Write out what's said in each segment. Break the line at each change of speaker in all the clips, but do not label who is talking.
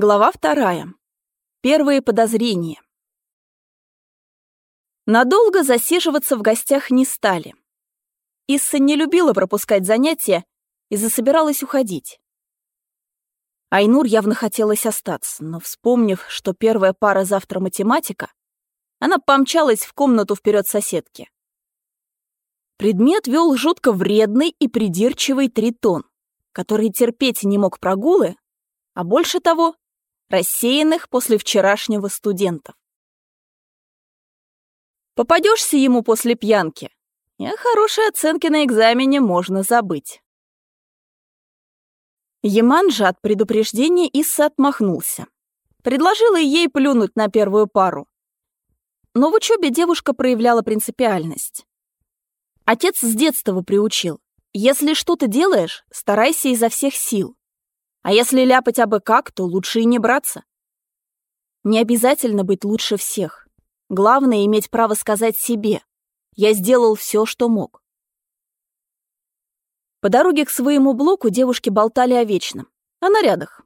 Глава вторая. Первые подозрения. Надолго засиживаться в гостях не стали. Исса не любила пропускать занятия и засобиралась уходить. Айнур явно хотелось остаться, но, вспомнив, что первая пара завтра математика, она помчалась в комнату вперед соседки. Предмет вел жутко вредный и придирчивый тритон, который терпеть не мог прогулы, а больше того рассеянных после вчерашнего студентов. Попадешься ему после пьянки, и о хорошей на экзамене можно забыть. Яман же от предупреждения Исса отмахнулся. Предложила ей плюнуть на первую пару. Но в учебе девушка проявляла принципиальность. Отец с детства приучил. Если что-то делаешь, старайся изо всех сил. А если ляпать абы как, то лучше и не браться. Не обязательно быть лучше всех. Главное — иметь право сказать себе. Я сделал все, что мог. По дороге к своему блоку девушки болтали о вечном, о нарядах.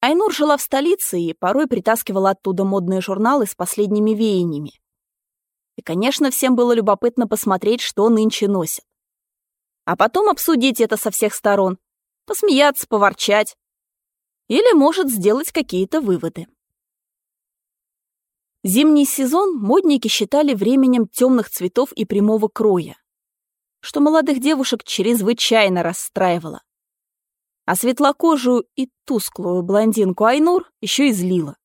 Айнур жила в столице и порой притаскивала оттуда модные журналы с последними веяниями. И, конечно, всем было любопытно посмотреть, что нынче носят. А потом обсудить это со всех сторон, посмеяться, поворчать. Или, может, сделать какие-то выводы. Зимний сезон модники считали временем темных цветов и прямого кроя, что молодых девушек чрезвычайно расстраивало. А светлокожую и тусклую блондинку Айнур еще и злила.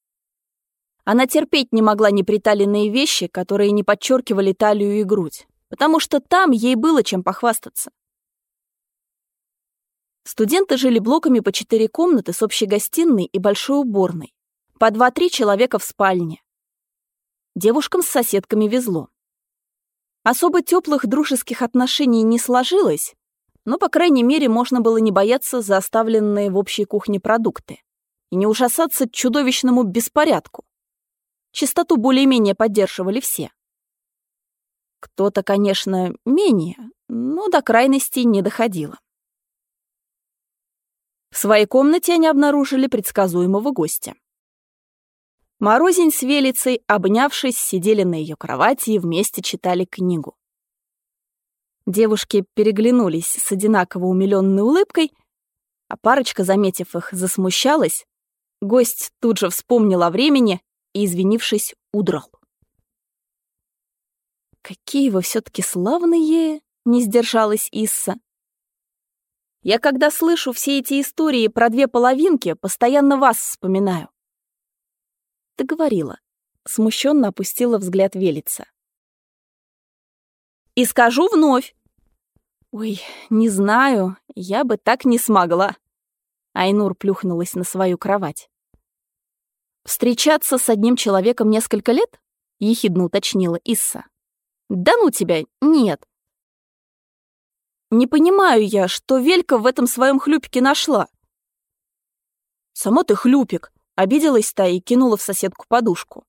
Она терпеть не могла неприталенные вещи, которые не подчеркивали талию и грудь, потому что там ей было чем похвастаться. Студенты жили блоками по четыре комнаты с общей гостиной и большой уборной. По два-три человека в спальне. Девушкам с соседками везло. Особо теплых дружеских отношений не сложилось, но, по крайней мере, можно было не бояться за оставленные в общей кухне продукты и не ужасаться чудовищному беспорядку. Чистоту более-менее поддерживали все. Кто-то, конечно, менее, но до крайностей не доходило. В своей комнате они обнаружили предсказуемого гостя. Морозень с Велицей, обнявшись, сидели на ее кровати и вместе читали книгу. Девушки переглянулись с одинаково умиленной улыбкой, а парочка, заметив их, засмущалась. Гость тут же вспомнил о времени и, извинившись, удрал. «Какие вы все таки славные!» — не сдержалась Исса. Я когда слышу все эти истории про две половинки, постоянно вас вспоминаю. Ты говорила. Смущенно опустила взгляд Велица. И скажу вновь. Ой, не знаю, я бы так не смогла. Айнур плюхнулась на свою кровать. «Встречаться с одним человеком несколько лет?» — ехидно уточнила Исса. «Да ну тебя, нет. Не понимаю я, что Велька в этом своем хлюпике нашла. Сама ты хлюпик, обиделась та и кинула в соседку подушку.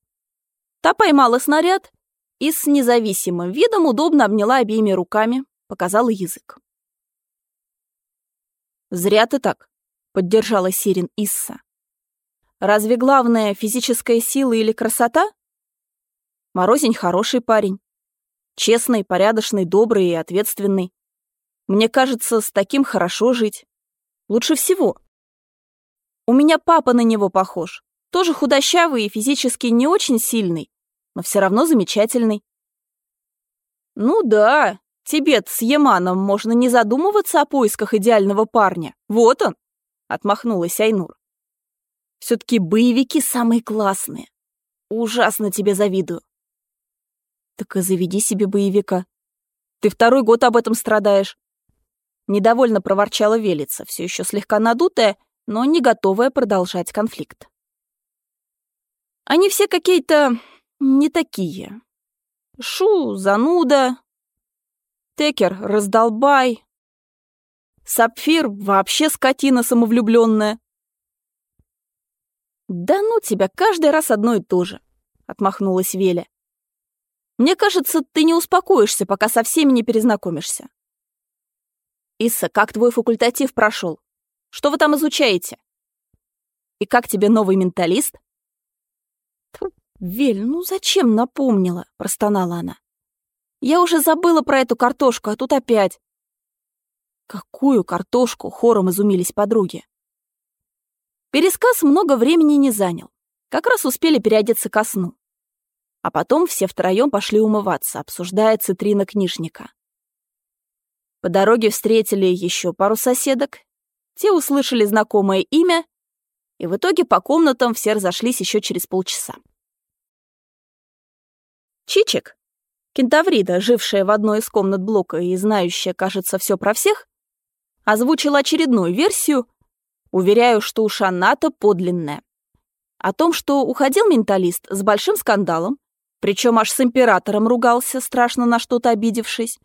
Та поймала снаряд и с независимым видом удобно обняла обеими руками, показала язык. «Зря ты так», — поддержала Сирин Исса. «Разве главное физическая сила или красота? Морозень хороший парень. Честный, порядочный, добрый и ответственный. Мне кажется, с таким хорошо жить. Лучше всего. У меня папа на него похож. Тоже худощавый и физически не очень сильный, но все равно замечательный. Ну да, тебе с Яманом можно не задумываться о поисках идеального парня. Вот он, отмахнулась Айнур. Все-таки боевики самые классные. Ужасно тебе завидую. Так и заведи себе боевика. Ты второй год об этом страдаешь. Недовольно проворчала Велица, все еще слегка надутая, но не готовая продолжать конфликт. Они все какие-то не такие. Шу, зануда. Текер, раздолбай. Сапфир вообще скотина самовлюбленная. «Да ну тебя, каждый раз одно и то же», — отмахнулась Веля. «Мне кажется, ты не успокоишься, пока со всеми не перезнакомишься. «Исса, как твой факультатив прошел? Что вы там изучаете?» И как тебе новый менталист?» «Вель, ну зачем напомнила?» — простонала она. «Я уже забыла про эту картошку, а тут опять». «Какую картошку?» — хором изумились подруги. Пересказ много времени не занял. Как раз успели переодеться ко сну. А потом все втроем пошли умываться, обсуждая цитрина книжника. По дороге встретили еще пару соседок. Те услышали знакомое имя, и в итоге по комнатам все разошлись еще через полчаса. Чичик, кентаврида, жившая в одной из комнат блока и знающая, кажется, все про всех, озвучила очередную версию, уверяю, что у Шаната подлинная. О том, что уходил менталист с большим скандалом, причем аж с императором ругался, страшно на что-то обидевшись.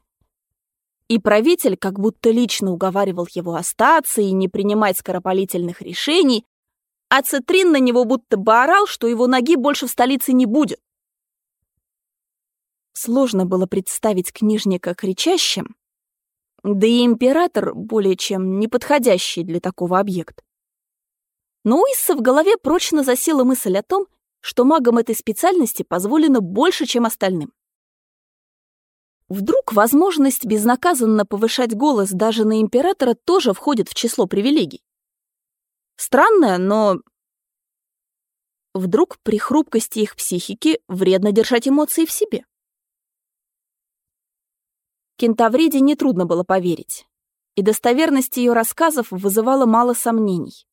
И правитель как будто лично уговаривал его остаться и не принимать скоропалительных решений, а Цитрин на него будто бы орал, что его ноги больше в столице не будет. Сложно было представить книжника кричащим, да и император более чем неподходящий для такого объект. Но у Исса в голове прочно засела мысль о том, что магам этой специальности позволено больше, чем остальным. Вдруг возможность безнаказанно повышать голос даже на императора тоже входит в число привилегий. Странное, но... Вдруг при хрупкости их психики вредно держать эмоции в себе. Кентавриде нетрудно было поверить, и достоверность ее рассказов вызывала мало сомнений.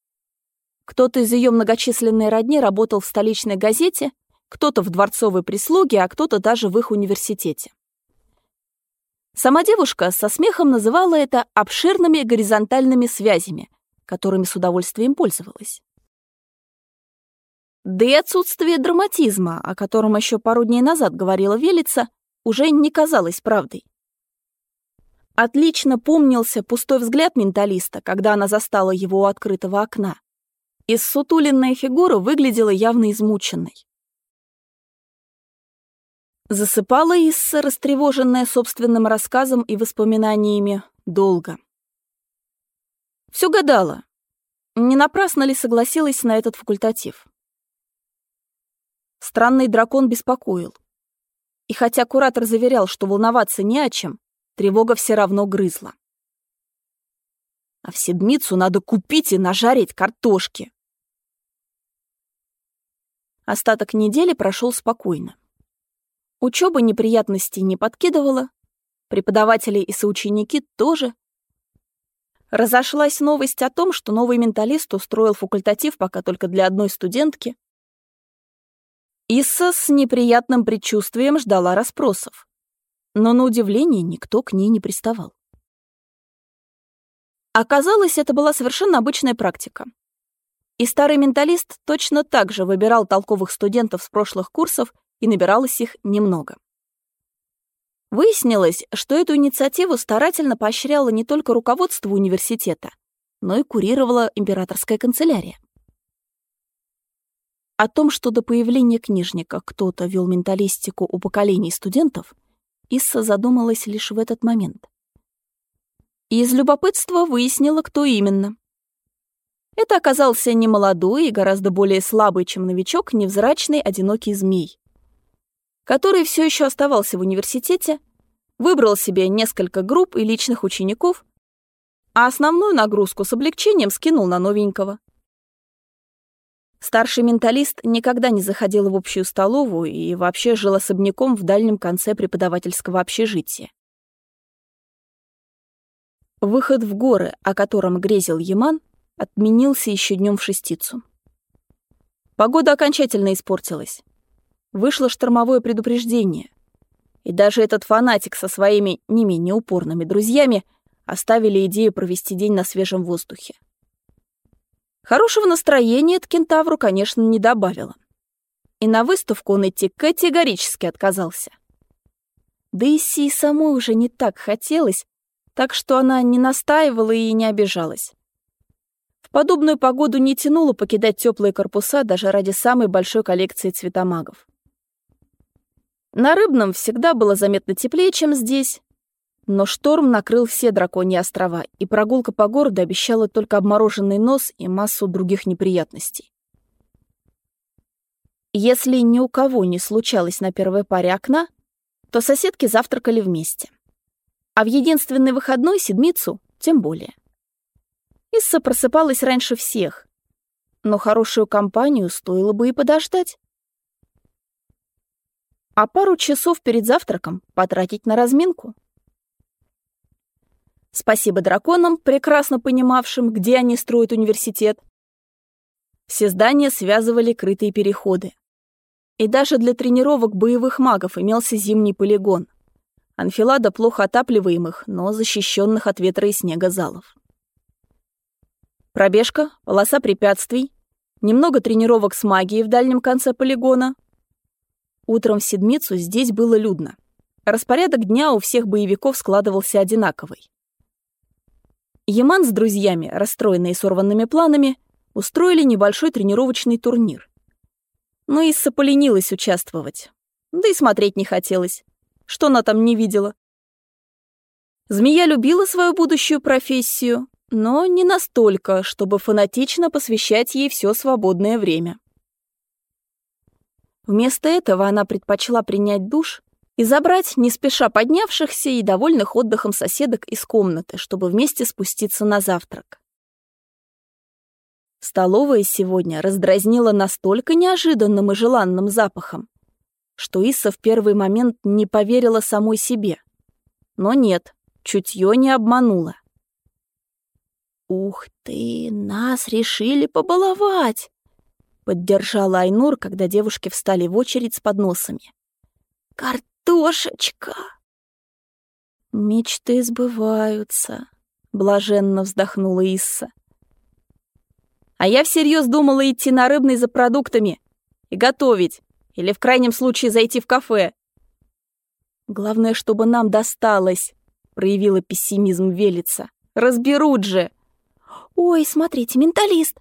Кто-то из ее многочисленной родни работал в столичной газете, кто-то в дворцовой прислуге, а кто-то даже в их университете. Сама девушка со смехом называла это обширными горизонтальными связями, которыми с удовольствием пользовалась. Да и отсутствие драматизма, о котором еще пару дней назад говорила Велица, уже не казалось правдой. Отлично помнился пустой взгляд менталиста, когда она застала его у открытого окна. Иссутуленная фигура выглядела явно измученной. Засыпала Исса, растревоженная собственным рассказом и воспоминаниями, долго. Все гадала, не напрасно ли согласилась на этот факультатив. Странный дракон беспокоил. И хотя куратор заверял, что волноваться не о чем, тревога все равно грызла. А в седмицу надо купить и нажарить картошки. Остаток недели прошел спокойно. Учеба неприятностей не подкидывала, преподаватели и соученики тоже. Разошлась новость о том, что новый менталист устроил факультатив пока только для одной студентки. Исса с неприятным предчувствием ждала расспросов, но на удивление никто к ней не приставал. Оказалось, это была совершенно обычная практика. И старый менталист точно так же выбирал толковых студентов с прошлых курсов, и набиралось их немного. Выяснилось, что эту инициативу старательно поощряло не только руководство университета, но и курировала императорская канцелярия. О том, что до появления книжника кто-то вел менталистику у поколений студентов, Исса задумалась лишь в этот момент. И из любопытства выяснила, кто именно. Это оказался немолодой и гораздо более слабый, чем новичок, невзрачный, одинокий змей, который все еще оставался в университете, выбрал себе несколько групп и личных учеников, а основную нагрузку с облегчением скинул на новенького. Старший менталист никогда не заходил в общую столовую и вообще жил особняком в дальнем конце преподавательского общежития. Выход в горы, о котором грезил Яман, отменился еще днем в шестицу. Погода окончательно испортилась. Вышло штормовое предупреждение. И даже этот фанатик со своими не менее упорными друзьями оставили идею провести день на свежем воздухе. Хорошего настроения это кентавру, конечно, не добавило. И на выставку он идти категорически отказался. Да и Си самой уже не так хотелось, так что она не настаивала и не обижалась. В подобную погоду не тянуло покидать теплые корпуса даже ради самой большой коллекции цветомагов. На Рыбном всегда было заметно теплее, чем здесь, Но шторм накрыл все драконьи острова, и прогулка по городу обещала только обмороженный нос и массу других неприятностей. Если ни у кого не случалось на первой паре окна, то соседки завтракали вместе. А в единственный выходной седмицу тем более. Исса просыпалась раньше всех, но хорошую компанию стоило бы и подождать. А пару часов перед завтраком потратить на разминку. Спасибо драконам, прекрасно понимавшим, где они строят университет. Все здания связывали крытые переходы. И даже для тренировок боевых магов имелся зимний полигон. Анфилада плохо отапливаемых, но защищенных от ветра и снега залов. Пробежка, полоса препятствий, немного тренировок с магией в дальнем конце полигона. Утром в Седмицу здесь было людно. Распорядок дня у всех боевиков складывался одинаковый. Яман с друзьями, расстроенные сорванными планами, устроили небольшой тренировочный турнир. Но Исса поленилась участвовать. Да и смотреть не хотелось. Что она там не видела? Змея любила свою будущую профессию, но не настолько, чтобы фанатично посвящать ей все свободное время. Вместо этого она предпочла принять душ и забрать не спеша поднявшихся и довольных отдыхом соседок из комнаты, чтобы вместе спуститься на завтрак. Столовая сегодня раздразнила настолько неожиданным и желанным запахом, что Иса в первый момент не поверила самой себе. Но нет, чутье не обмануло. «Ух ты, нас решили побаловать!» Поддержала Айнур, когда девушки встали в очередь с подносами. «Карт Тошечка!» «Мечты сбываются», — блаженно вздохнула Исса. «А я всерьез думала идти на рыбный за продуктами и готовить, или в крайнем случае зайти в кафе. Главное, чтобы нам досталось», — проявила пессимизм Велица. «Разберут же!» «Ой, смотрите, менталист!»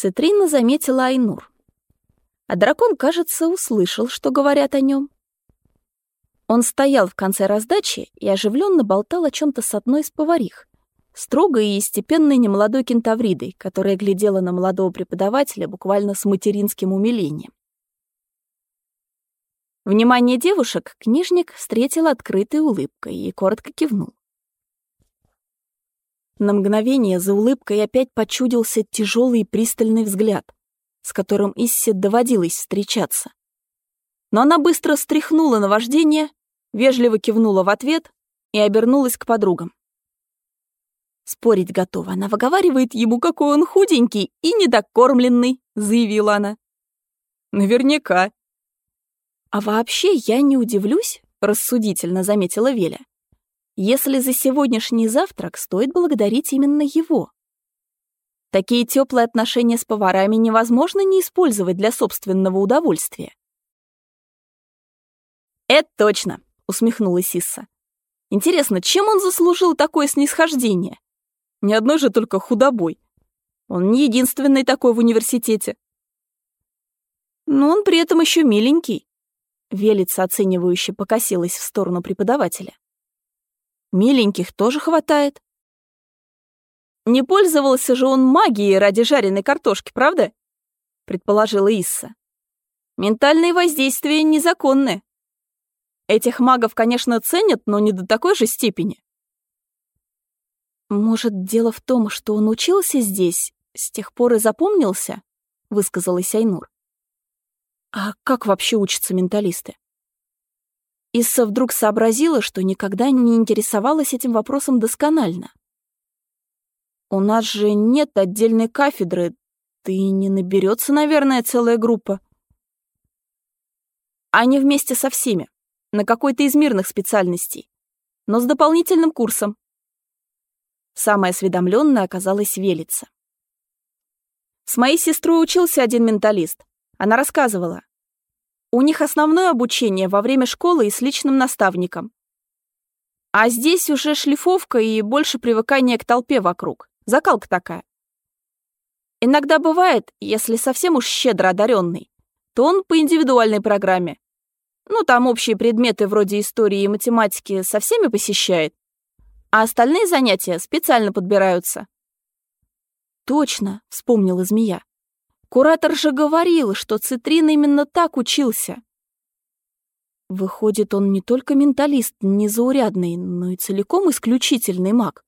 Цитрина заметила Айнур а дракон, кажется, услышал, что говорят о нем. Он стоял в конце раздачи и оживленно болтал о чем-то с одной из поварих, строгой и степенной немолодой кентавридой, которая глядела на молодого преподавателя буквально с материнским умилением. Внимание девушек книжник встретил открытой улыбкой и коротко кивнул. На мгновение за улыбкой опять почудился тяжелый и пристальный взгляд с которым Иссе доводилось встречаться. Но она быстро стряхнула на вождение, вежливо кивнула в ответ и обернулась к подругам. Спорить готова. Она выговаривает ему, какой он худенький и недокормленный, заявила она. Наверняка. А вообще я не удивлюсь, рассудительно заметила Веля, если за сегодняшний завтрак стоит благодарить именно его. Такие теплые отношения с поварами невозможно не использовать для собственного удовольствия. «Это точно», — усмехнулась Исса. «Интересно, чем он заслужил такое снисхождение? Ни одной же только худобой. Он не единственный такой в университете. Но он при этом еще миленький». Велица оценивающе покосилась в сторону преподавателя. «Миленьких тоже хватает. Не пользовался же он магией ради жареной картошки, правда? Предположила Исса. Ментальные воздействия незаконны. Этих магов, конечно, ценят, но не до такой же степени. Может, дело в том, что он учился здесь, с тех пор и запомнился? Высказалась Айнур. А как вообще учатся менталисты? Исса вдруг сообразила, что никогда не интересовалась этим вопросом досконально. У нас же нет отдельной кафедры, и не наберется, наверное, целая группа. Они вместе со всеми, на какой-то из мирных специальностей, но с дополнительным курсом. Самая осведомленная оказалась Велица. С моей сестрой учился один менталист. Она рассказывала. У них основное обучение во время школы и с личным наставником. А здесь уже шлифовка и больше привыкание к толпе вокруг. Закалка такая. Иногда бывает, если совсем уж щедро одаренный, то он по индивидуальной программе. Ну, там общие предметы вроде истории и математики со всеми посещает, а остальные занятия специально подбираются. Точно, вспомнила змея. Куратор же говорил, что Цитрин именно так учился. Выходит, он не только менталист незаурядный, но и целиком исключительный маг.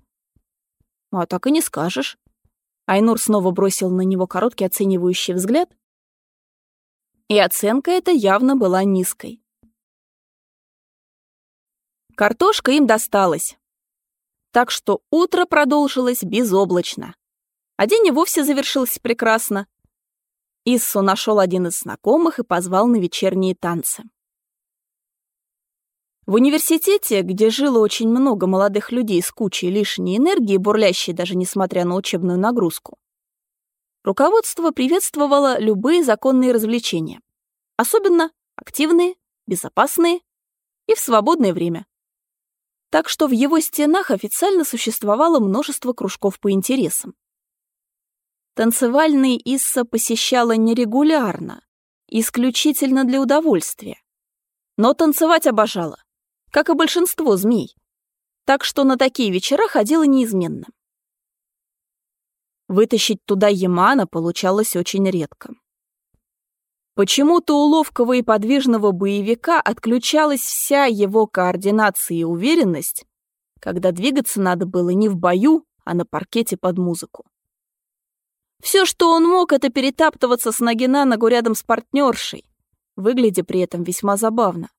А так и не скажешь. Айнур снова бросил на него короткий оценивающий взгляд. И оценка эта явно была низкой. Картошка им досталась. Так что утро продолжилось безоблачно. А день и вовсе завершился прекрасно. Иссу нашел один из знакомых и позвал на вечерние танцы. В университете, где жило очень много молодых людей с кучей лишней энергии, бурлящей даже несмотря на учебную нагрузку, руководство приветствовало любые законные развлечения, особенно активные, безопасные и в свободное время. Так что в его стенах официально существовало множество кружков по интересам. Танцевальный Исса посещала нерегулярно, исключительно для удовольствия. Но танцевать обожала как и большинство змей. Так что на такие вечера ходила неизменно. Вытащить туда Ямана получалось очень редко. Почему-то у ловкого и подвижного боевика отключалась вся его координация и уверенность, когда двигаться надо было не в бою, а на паркете под музыку. Все, что он мог, это перетаптываться с ноги на ногу рядом с партнершей, выглядя при этом весьма забавно.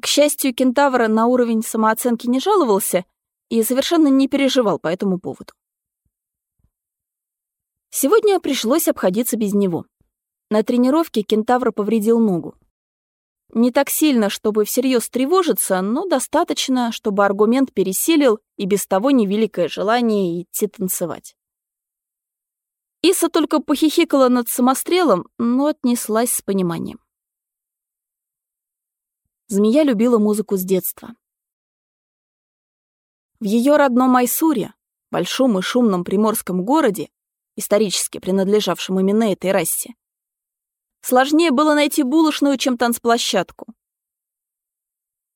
К счастью, кентавр на уровень самооценки не жаловался и совершенно не переживал по этому поводу. Сегодня пришлось обходиться без него. На тренировке кентавр повредил ногу. Не так сильно, чтобы всерьез тревожиться, но достаточно, чтобы аргумент пересилил и без того невеликое желание идти танцевать. Иса только похихикала над самострелом, но отнеслась с пониманием. Змея любила музыку с детства. В ее родном Майсуре, большом и шумном приморском городе, исторически принадлежавшем именно этой расе, сложнее было найти булочную, чем танцплощадку.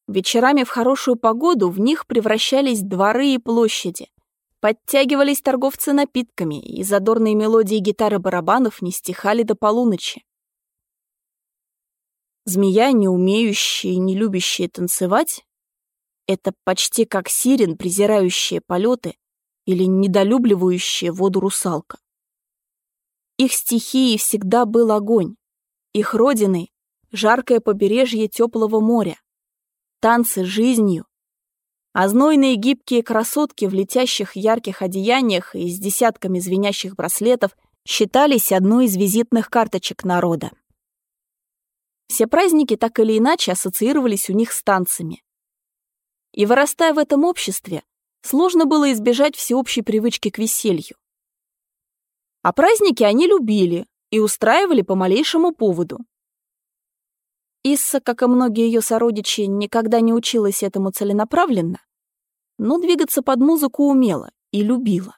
Вечерами в хорошую погоду в них превращались дворы и площади, подтягивались торговцы напитками, и задорные мелодии гитары барабанов не стихали до полуночи. Змея, не умеющая и не любящая танцевать, это почти как сирен, презирающая полеты или недолюбливающая воду русалка. Их стихией всегда был огонь, их родиной — жаркое побережье теплого моря, танцы жизнью, а знойные гибкие красотки в летящих ярких одеяниях и с десятками звенящих браслетов считались одной из визитных карточек народа. Все праздники так или иначе ассоциировались у них с танцами. И вырастая в этом обществе, сложно было избежать всеобщей привычки к веселью. А праздники они любили и устраивали по малейшему поводу. Исса, как и многие ее сородичи, никогда не училась этому целенаправленно, но двигаться под музыку умела и любила.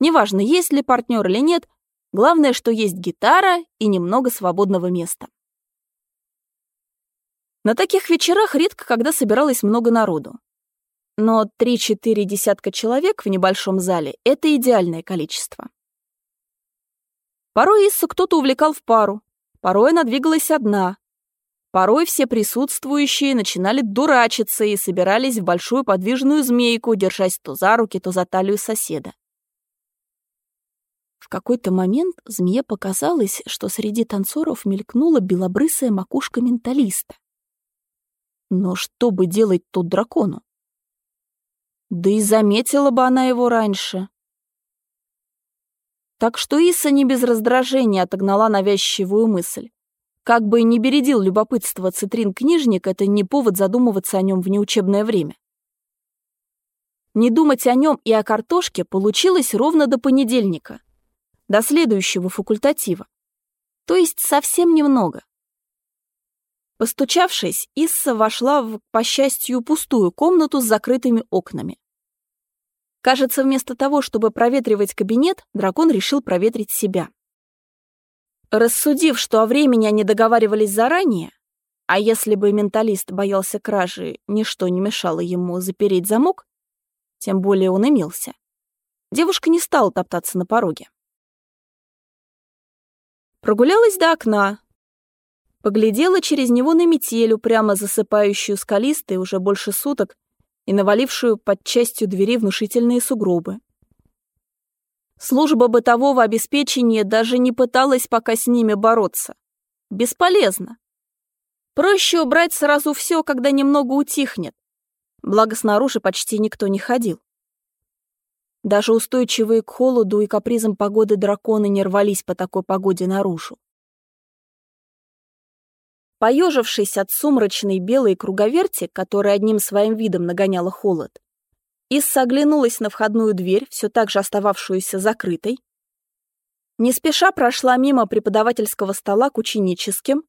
Неважно, есть ли партнер или нет, главное, что есть гитара и немного свободного места. На таких вечерах редко когда собиралось много народу. Но 3-4 десятка человек в небольшом зале — это идеальное количество. Порой Иссу кто-то увлекал в пару, порой она двигалась одна. Порой все присутствующие начинали дурачиться и собирались в большую подвижную змейку, держась то за руки, то за талию соседа. В какой-то момент змее показалось, что среди танцоров мелькнула белобрысая макушка менталиста. Но что бы делать тут дракону? Да и заметила бы она его раньше. Так что Иса не без раздражения отогнала навязчивую мысль. Как бы и не бередил любопытство цитрин-книжник, это не повод задумываться о нем в неучебное время. Не думать о нем и о картошке получилось ровно до понедельника, до следующего факультатива. То есть совсем немного. Постучавшись, Исса вошла в, по счастью, пустую комнату с закрытыми окнами. Кажется, вместо того, чтобы проветривать кабинет, дракон решил проветрить себя. Рассудив, что о времени они договаривались заранее, А если бы менталист боялся кражи, ничто не мешало ему запереть замок, тем более он имелся. Девушка не стала топтаться на пороге. Прогулялась до окна, поглядела через него на метель, прямо засыпающую скалистые уже больше суток и навалившую под частью двери внушительные сугробы. Служба бытового обеспечения даже не пыталась пока с ними бороться. Бесполезно. Проще убрать сразу все, когда немного утихнет. Благо снаружи почти никто не ходил. Даже устойчивые к холоду и капризам погоды драконы не рвались по такой погоде наружу. Поежившись от сумрачной белой круговерти, которая одним своим видом нагоняла холод, Исса оглянулась на входную дверь, все так же остававшуюся закрытой, не спеша прошла мимо преподавательского стола к ученическим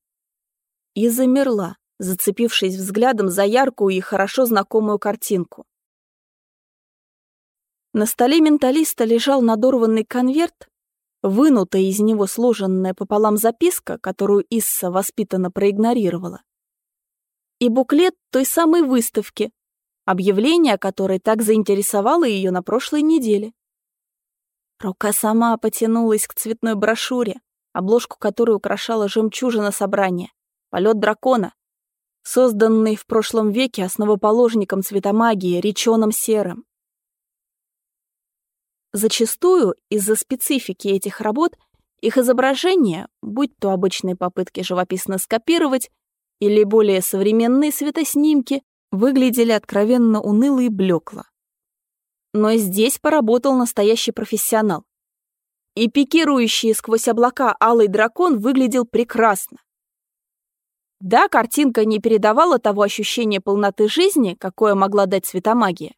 и замерла, зацепившись взглядом за яркую и хорошо знакомую картинку. На столе менталиста лежал надорванный конверт, вынутая из него сложенная пополам записка, которую Исса воспитанно проигнорировала, и буклет той самой выставки, объявление которой так заинтересовало ее на прошлой неделе. Рука сама потянулась к цветной брошюре, обложку которой украшала жемчужина собрания, полет дракона, созданный в прошлом веке основоположником цветомагии Реченым Серым. Зачастую из-за специфики этих работ их изображения, будь то обычные попытки живописно скопировать или более современные светоснимки, выглядели откровенно уныло и блекло. Но здесь поработал настоящий профессионал. И пикирующий сквозь облака алый дракон выглядел прекрасно. Да, картинка не передавала того ощущения полноты жизни, какое могла дать светомагия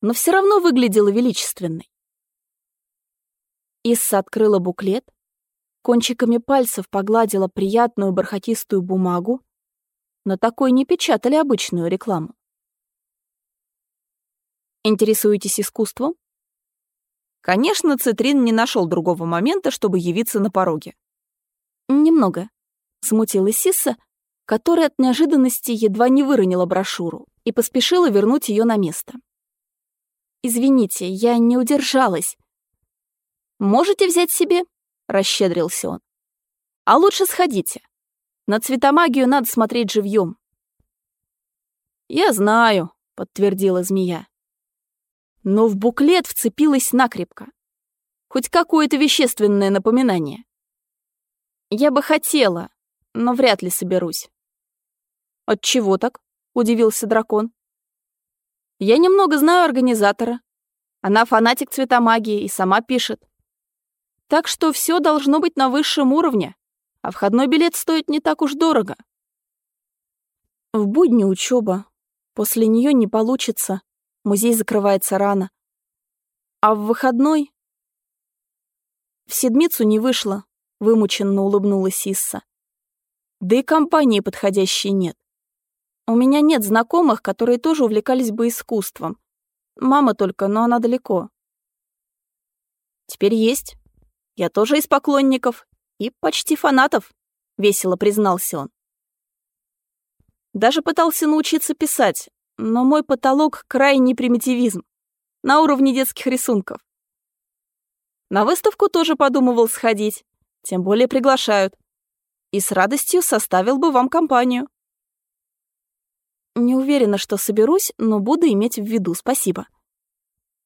но все равно выглядела величественной. Исса открыла буклет, кончиками пальцев погладила приятную бархатистую бумагу, но такой не печатали обычную рекламу. Интересуетесь искусством? Конечно, Цитрин не нашел другого момента, чтобы явиться на пороге. Немного. Смутилась Сисса, которая от неожиданности едва не выронила брошюру и поспешила вернуть ее на место. Извините, я не удержалась. Можете взять себе? Расщедрился он. А лучше сходите. На цветомагию надо смотреть живьем. Я знаю, подтвердила змея. Но в буклет вцепилась накрепко. Хоть какое-то вещественное напоминание. Я бы хотела, но вряд ли соберусь. От чего так? удивился дракон. Я немного знаю организатора. Она фанатик цветомагии и сама пишет. Так что все должно быть на высшем уровне, а входной билет стоит не так уж дорого. В будни учеба. После нее не получится. Музей закрывается рано. А в выходной... В седмицу не вышло, вымученно улыбнулась Исса. Да и компании подходящей нет. У меня нет знакомых, которые тоже увлекались бы искусством. Мама только, но она далеко. Теперь есть. Я тоже из поклонников и почти фанатов, весело признался он. Даже пытался научиться писать, но мой потолок — крайний примитивизм, на уровне детских рисунков. На выставку тоже подумывал сходить, тем более приглашают. И с радостью составил бы вам компанию. Не уверена, что соберусь, но буду иметь в виду, спасибо.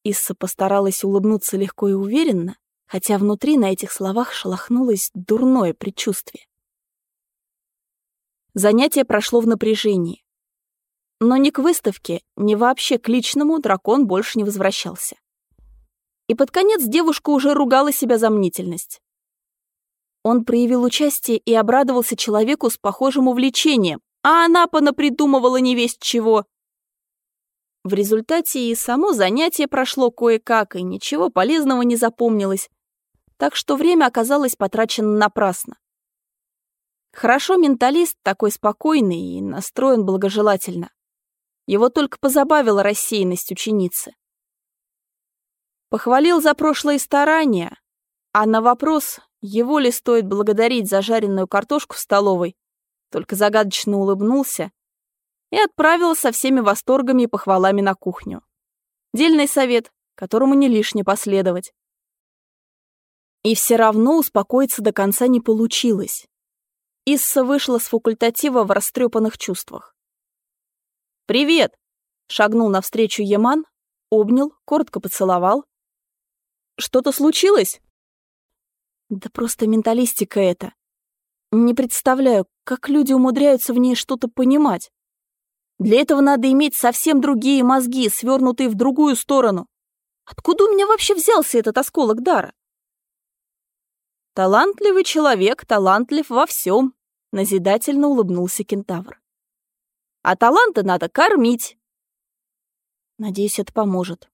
Исса постаралась улыбнуться легко и уверенно, хотя внутри на этих словах шелохнулось дурное предчувствие. Занятие прошло в напряжении. Но ни к выставке, ни вообще к личному дракон больше не возвращался. И под конец девушка уже ругала себя за мнительность. Он проявил участие и обрадовался человеку с похожим увлечением, а она понапридумывала не весть чего. В результате и само занятие прошло кое-как, и ничего полезного не запомнилось, так что время оказалось потрачено напрасно. Хорошо менталист такой спокойный и настроен благожелательно. Его только позабавила рассеянность ученицы. Похвалил за прошлые старания, а на вопрос, его ли стоит благодарить за жареную картошку в столовой, только загадочно улыбнулся и отправил со всеми восторгами и похвалами на кухню. Дельный совет, которому не лишне последовать. И все равно успокоиться до конца не получилось. Исса вышла с факультатива в растрепанных чувствах. «Привет!» — шагнул навстречу Яман, обнял, коротко поцеловал. «Что-то случилось?» «Да просто менталистика это. Не представляю, как люди умудряются в ней что-то понимать. Для этого надо иметь совсем другие мозги, свернутые в другую сторону. Откуда у меня вообще взялся этот осколок дара? Талантливый человек, талантлив во всем, назидательно улыбнулся кентавр. А таланты надо кормить. Надеюсь, это поможет.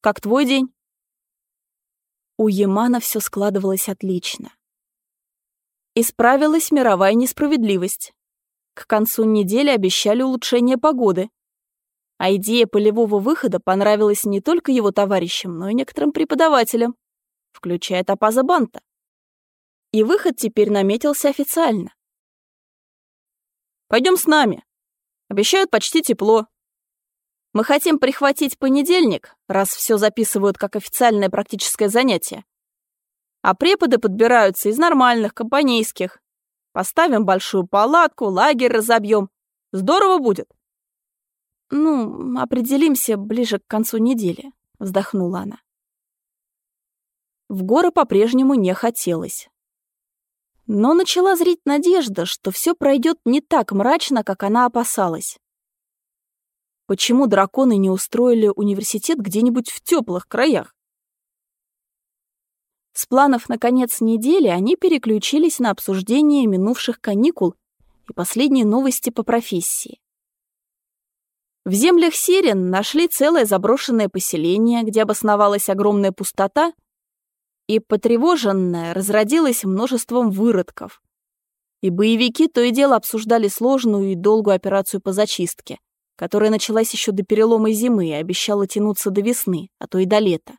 Как твой день? У Ямана все складывалось отлично. Исправилась мировая несправедливость. К концу недели обещали улучшение погоды. А идея полевого выхода понравилась не только его товарищам, но и некоторым преподавателям, включая Топаза Банта. И выход теперь наметился официально. Пойдем с нами. Обещают почти тепло. Мы хотим прихватить понедельник, раз все записывают как официальное практическое занятие. А преподы подбираются из нормальных, компанейских. Поставим большую палатку, лагерь разобьем. Здорово будет. Ну, определимся ближе к концу недели, вздохнула она. В горы по-прежнему не хотелось. Но начала зрить надежда, что все пройдет не так мрачно, как она опасалась. Почему драконы не устроили университет где-нибудь в теплых краях? С планов на конец недели они переключились на обсуждение минувших каникул и последние новости по профессии. В землях Сирен нашли целое заброшенное поселение, где обосновалась огромная пустота, и, потревоженная, разродилась множеством выродков. И боевики то и дело обсуждали сложную и долгую операцию по зачистке, которая началась еще до перелома зимы и обещала тянуться до весны, а то и до лета.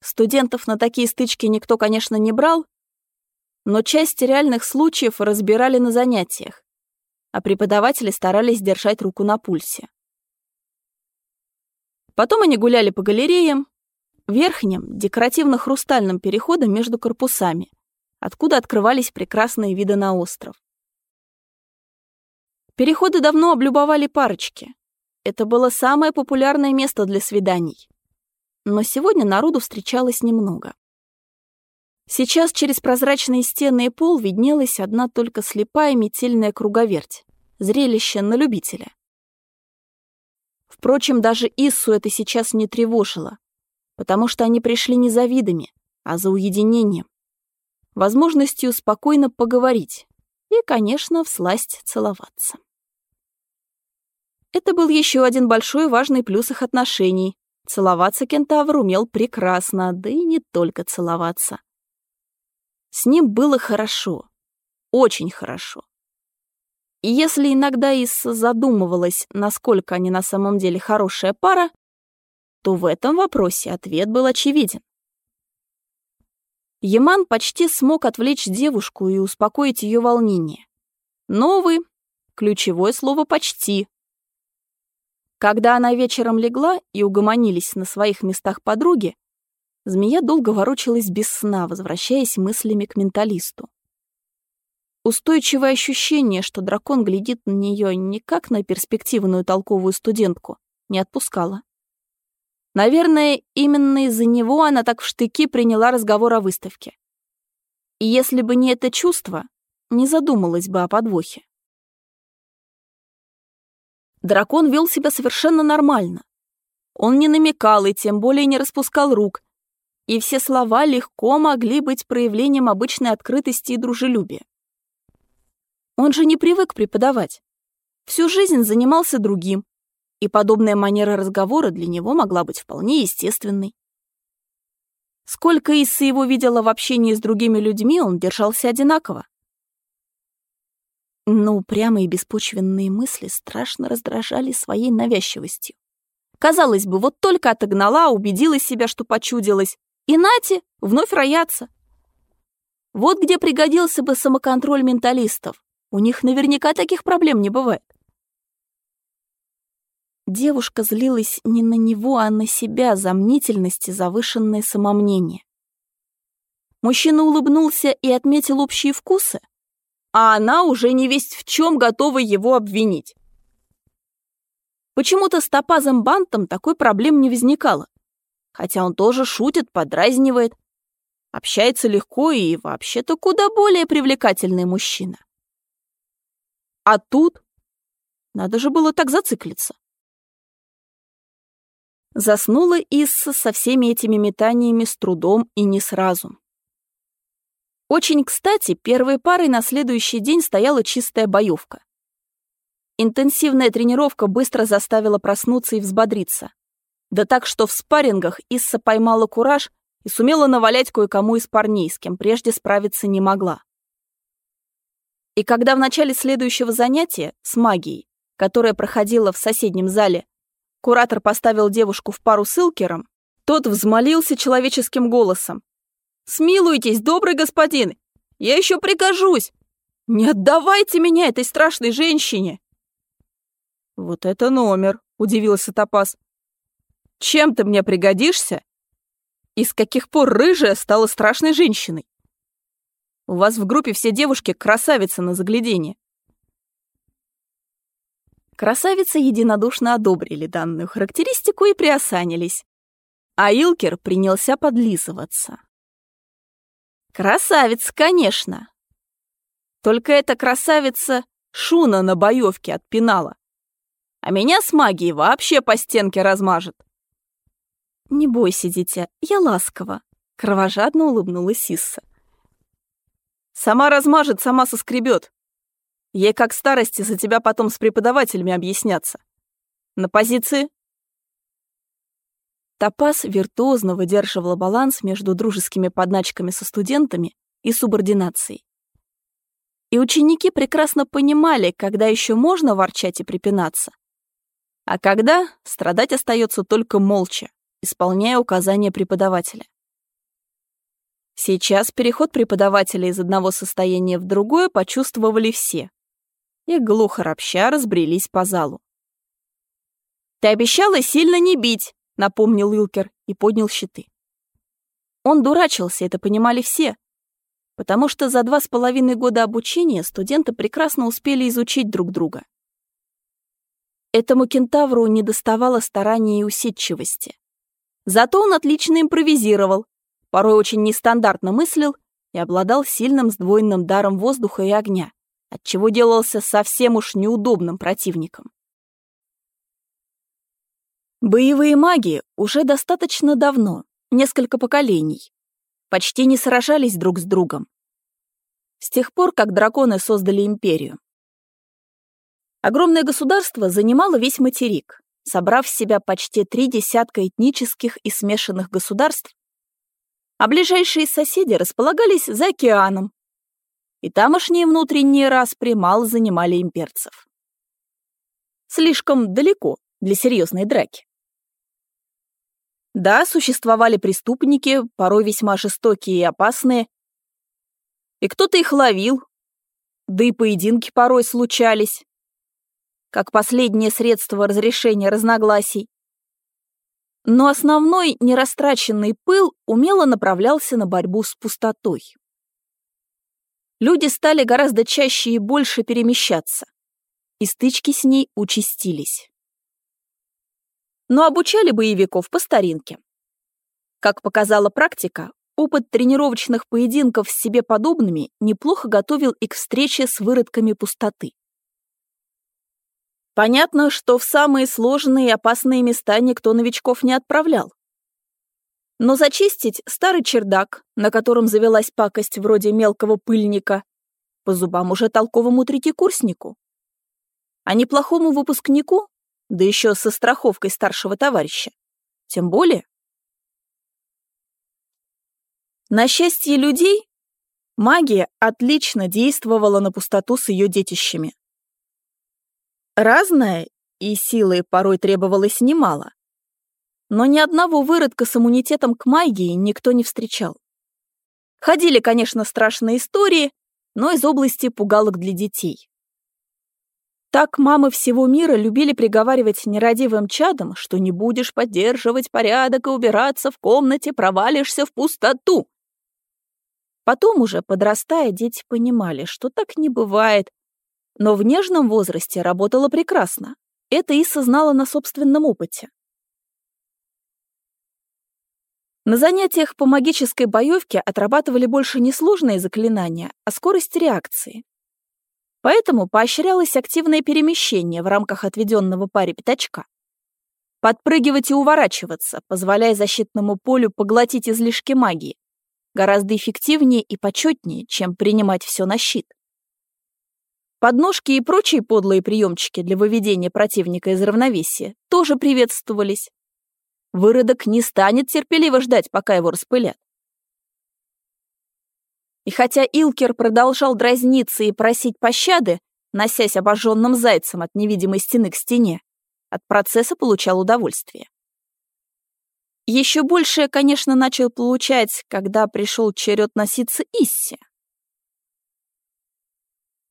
Студентов на такие стычки никто, конечно, не брал, но часть реальных случаев разбирали на занятиях, а преподаватели старались держать руку на пульсе. Потом они гуляли по галереям, верхним, декоративно-хрустальным переходом между корпусами, откуда открывались прекрасные виды на остров. Переходы давно облюбовали парочки. Это было самое популярное место для свиданий но сегодня народу встречалось немного. Сейчас через прозрачные стены и пол виднелась одна только слепая метельная круговерть. Зрелище на любителя. Впрочем, даже Иссу это сейчас не тревожило, потому что они пришли не за видами, а за уединением, возможностью спокойно поговорить и, конечно, всласть целоваться. Это был еще один большой важный плюс их отношений, Целоваться кентавр умел прекрасно, да и не только целоваться. С ним было хорошо, очень хорошо. И если иногда Исса задумывалась, насколько они на самом деле хорошая пара, то в этом вопросе ответ был очевиден. Яман почти смог отвлечь девушку и успокоить ее волнение. Новый, ключевое слово «почти», когда она вечером легла и угомонились на своих местах подруги, змея долго ворочалась без сна, возвращаясь мыслями к менталисту. Устойчивое ощущение, что дракон глядит на нее не как на перспективную толковую студентку, не отпускало. Наверное, именно из-за него она так в штыки приняла разговор о выставке. И если бы не это чувство, не задумалась бы о подвохе. Дракон вел себя совершенно нормально. Он не намекал и тем более не распускал рук, и все слова легко могли быть проявлением обычной открытости и дружелюбия. Он же не привык преподавать. Всю жизнь занимался другим, и подобная манера разговора для него могла быть вполне естественной. Сколько Исса его видела в общении с другими людьми, он держался одинаково. Но упрямые беспочвенные мысли страшно раздражали своей навязчивостью. Казалось бы, вот только отогнала, убедила себя, что почудилась, и нате, вновь роятся. Вот где пригодился бы самоконтроль менталистов. У них наверняка таких проблем не бывает. Девушка злилась не на него, а на себя за мнительность и завышенное самомнение. Мужчина улыбнулся и отметил общие вкусы, а она уже не весть в чем готова его обвинить. Почему-то с топазом бантом такой проблем не возникало, хотя он тоже шутит, подразнивает, общается легко и вообще-то куда более привлекательный мужчина. А тут надо же было так зациклиться. Заснула Исса со всеми этими метаниями с трудом и не сразу. Очень кстати, первой парой на следующий день стояла чистая боевка. Интенсивная тренировка быстро заставила проснуться и взбодриться. Да так, что в спаррингах Исса поймала кураж и сумела навалять кое-кому из парней, с кем прежде справиться не могла. И когда в начале следующего занятия с магией, которое проходило в соседнем зале, Куратор поставил девушку в пару с Илкером. Тот взмолился человеческим голосом. «Смилуйтесь, добрый господин! Я еще прикажусь! Не отдавайте меня этой страшной женщине!» «Вот это номер!» — удивился Топас. «Чем ты мне пригодишься? И с каких пор рыжая стала страшной женщиной? У вас в группе все девушки красавицы на заглядение. Красавицы единодушно одобрили данную характеристику и приосанились. А Илкер принялся подлизываться. Красавица, конечно. Только эта красавица Шуна на боевке отпинала. А меня с магией вообще по стенке размажет. Не бойся, дитя, я ласково. Кровожадно улыбнулась Сисса. Сама размажет, сама соскребет. Ей как старости за тебя потом с преподавателями объясняться. На позиции?» Топас виртуозно выдерживала баланс между дружескими подначками со студентами и субординацией. И ученики прекрасно понимали, когда еще можно ворчать и припинаться, а когда страдать остается только молча, исполняя указания преподавателя. Сейчас переход преподавателя из одного состояния в другое почувствовали все, и глухо ропща разбрелись по залу. «Ты обещала сильно не бить», — напомнил Илкер и поднял щиты. Он дурачился, это понимали все, потому что за два с половиной года обучения студенты прекрасно успели изучить друг друга. Этому кентавру не доставало старания и усидчивости. Зато он отлично импровизировал, порой очень нестандартно мыслил и обладал сильным сдвоенным даром воздуха и огня отчего делался совсем уж неудобным противником. Боевые маги уже достаточно давно, несколько поколений, почти не сражались друг с другом. С тех пор, как драконы создали империю. Огромное государство занимало весь материк, собрав в себя почти три десятка этнических и смешанных государств, а ближайшие соседи располагались за океаном, и тамошние внутренние распри мало занимали имперцев. Слишком далеко для серьезной драки. Да, существовали преступники, порой весьма жестокие и опасные, и кто-то их ловил, да и поединки порой случались, как последнее средство разрешения разногласий. Но основной нерастраченный пыл умело направлялся на борьбу с пустотой люди стали гораздо чаще и больше перемещаться, и стычки с ней участились. Но обучали боевиков по старинке. Как показала практика, опыт тренировочных поединков с себе подобными неплохо готовил и к встрече с выродками пустоты. Понятно, что в самые сложные и опасные места никто новичков не отправлял. Но зачистить старый чердак, на котором завелась пакость вроде мелкого пыльника, по зубам уже толковому третьекурснику. А неплохому выпускнику, да еще со страховкой старшего товарища, тем более. На счастье людей, магия отлично действовала на пустоту с ее детищами. Разная, и силы порой требовалось немало но ни одного выродка с иммунитетом к магии никто не встречал. Ходили, конечно, страшные истории, но из области пугалок для детей. Так мамы всего мира любили приговаривать нерадивым чадам, что не будешь поддерживать порядок и убираться в комнате, провалишься в пустоту. Потом уже, подрастая, дети понимали, что так не бывает, но в нежном возрасте работала прекрасно. Это Исса знала на собственном опыте. На занятиях по магической боевке отрабатывали больше не сложные заклинания, а скорость реакции. Поэтому поощрялось активное перемещение в рамках отведенного паре пятачка. Подпрыгивать и уворачиваться, позволяя защитному полю поглотить излишки магии. Гораздо эффективнее и почетнее, чем принимать все на щит. Подножки и прочие подлые приемчики для выведения противника из равновесия тоже приветствовались, Выродок не станет терпеливо ждать, пока его распылят. И хотя Илкер продолжал дразниться и просить пощады, носясь обожженным зайцем от невидимой стены к стене, от процесса получал удовольствие. Еще большее, конечно, начал получать, когда пришел черед носиться Иссе.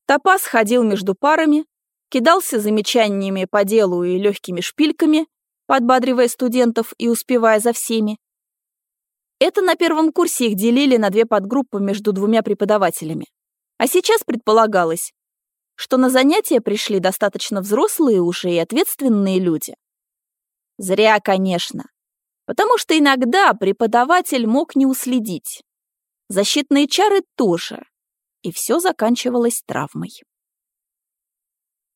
Топаз ходил между парами, кидался замечаниями по делу и легкими шпильками, подбадривая студентов и успевая за всеми. Это на первом курсе их делили на две подгруппы между двумя преподавателями. А сейчас предполагалось, что на занятия пришли достаточно взрослые уже и ответственные люди. Зря, конечно. Потому что иногда преподаватель мог не уследить. Защитные чары тоже. И все заканчивалось травмой.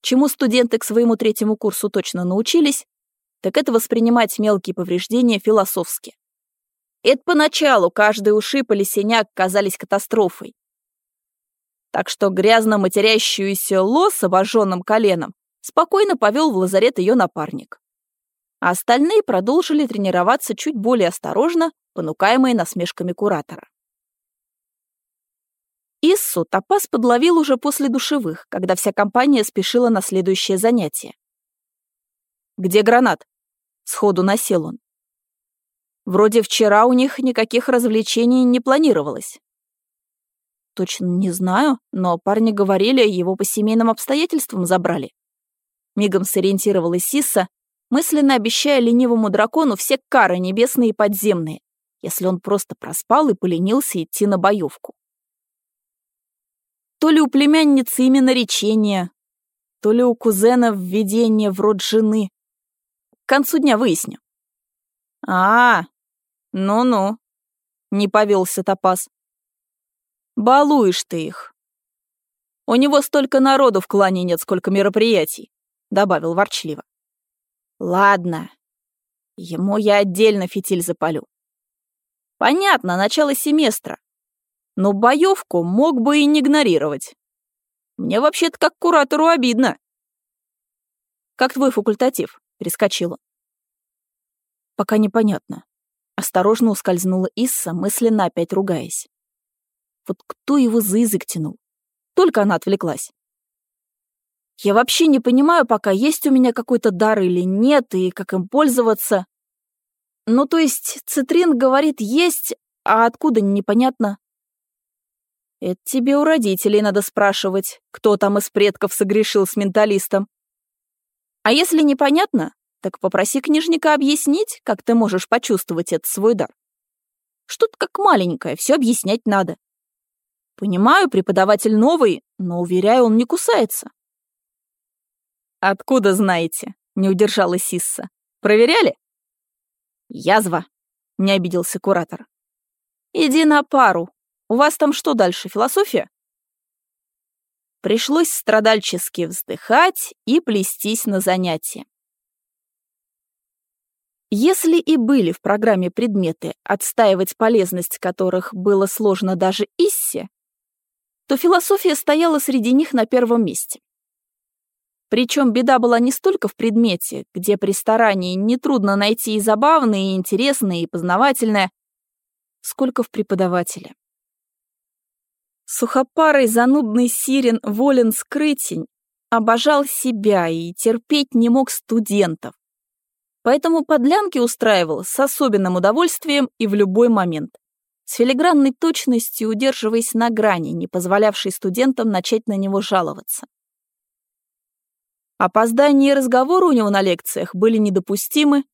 Чему студенты к своему третьему курсу точно научились, так это воспринимать мелкие повреждения философски. Это поначалу каждый ушиб или синяк казались катастрофой. Так что грязно матерящуюся Ло с обожженным коленом спокойно повел в лазарет ее напарник. А остальные продолжили тренироваться чуть более осторожно, понукаемые насмешками куратора. Иссу Топас подловил уже после душевых, когда вся компания спешила на следующее занятие. «Где гранат?» — сходу насел он. Вроде вчера у них никаких развлечений не планировалось. Точно не знаю, но парни говорили, его по семейным обстоятельствам забрали. Мигом сориентировалась Сисса, мысленно обещая ленивому дракону все кары небесные и подземные, если он просто проспал и поленился идти на боевку. То ли у племянницы именно речение, то ли у кузена введение в род жены, к концу дня выясню. А, ну-ну, не повелся Топаз. Балуешь ты их. У него столько народу в клане нет, сколько мероприятий, добавил ворчливо. Ладно, ему я отдельно фитиль запалю. Понятно, начало семестра. Но боевку мог бы и не игнорировать. Мне вообще-то как куратору обидно. Как твой факультатив? Перескочил он. Пока непонятно. Осторожно ускользнула Исса, мысленно опять ругаясь. Вот кто его за язык тянул? Только она отвлеклась. Я вообще не понимаю, пока есть у меня какой-то дар или нет, и как им пользоваться. Ну, то есть, Цитрин говорит «есть», а откуда непонятно. Это тебе у родителей надо спрашивать, кто там из предков согрешил с менталистом. А если непонятно, так попроси книжника объяснить, как ты можешь почувствовать этот свой дар. Что-то как маленькое, все объяснять надо. Понимаю, преподаватель новый, но, уверяю, он не кусается. Откуда знаете? Не удержалась Сисса. Проверяли? Язва, не обиделся куратор. Иди на пару. У вас там что дальше, философия? Пришлось страдальчески вздыхать и плестись на занятия. Если и были в программе предметы, отстаивать полезность которых было сложно даже Иссе, то философия стояла среди них на первом месте. Причем беда была не столько в предмете, где при старании нетрудно найти и забавное, и интересное, и познавательное, сколько в преподавателе. Сухопарый занудный сирен волен скрытень, обожал себя и терпеть не мог студентов. Поэтому подлянки устраивал с особенным удовольствием и в любой момент. с филигранной точностью удерживаясь на грани, не позволявшей студентам начать на него жаловаться. Опоздание и разговоры у него на лекциях были недопустимы,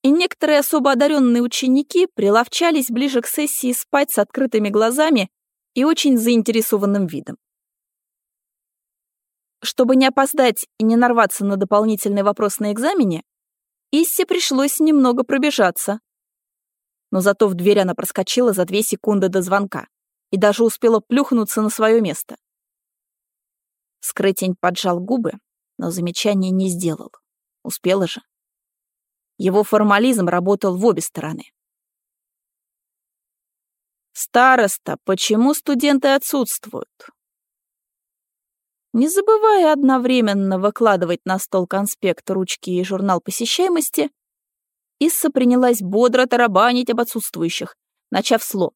и некоторые особо одаренные ученики приловчались ближе к сессии спать с открытыми глазами и очень заинтересованным видом. Чтобы не опоздать и не нарваться на дополнительный вопрос на экзамене, Иссе пришлось немного пробежаться. Но зато в дверь она проскочила за две секунды до звонка и даже успела плюхнуться на свое место. Скрытень поджал губы, но замечания не сделал. Успела же. Его формализм работал в обе стороны. «Староста, почему студенты отсутствуют?» Не забывая одновременно выкладывать на стол конспект, ручки и журнал посещаемости, Исса принялась бодро тарабанить об отсутствующих, начав сло.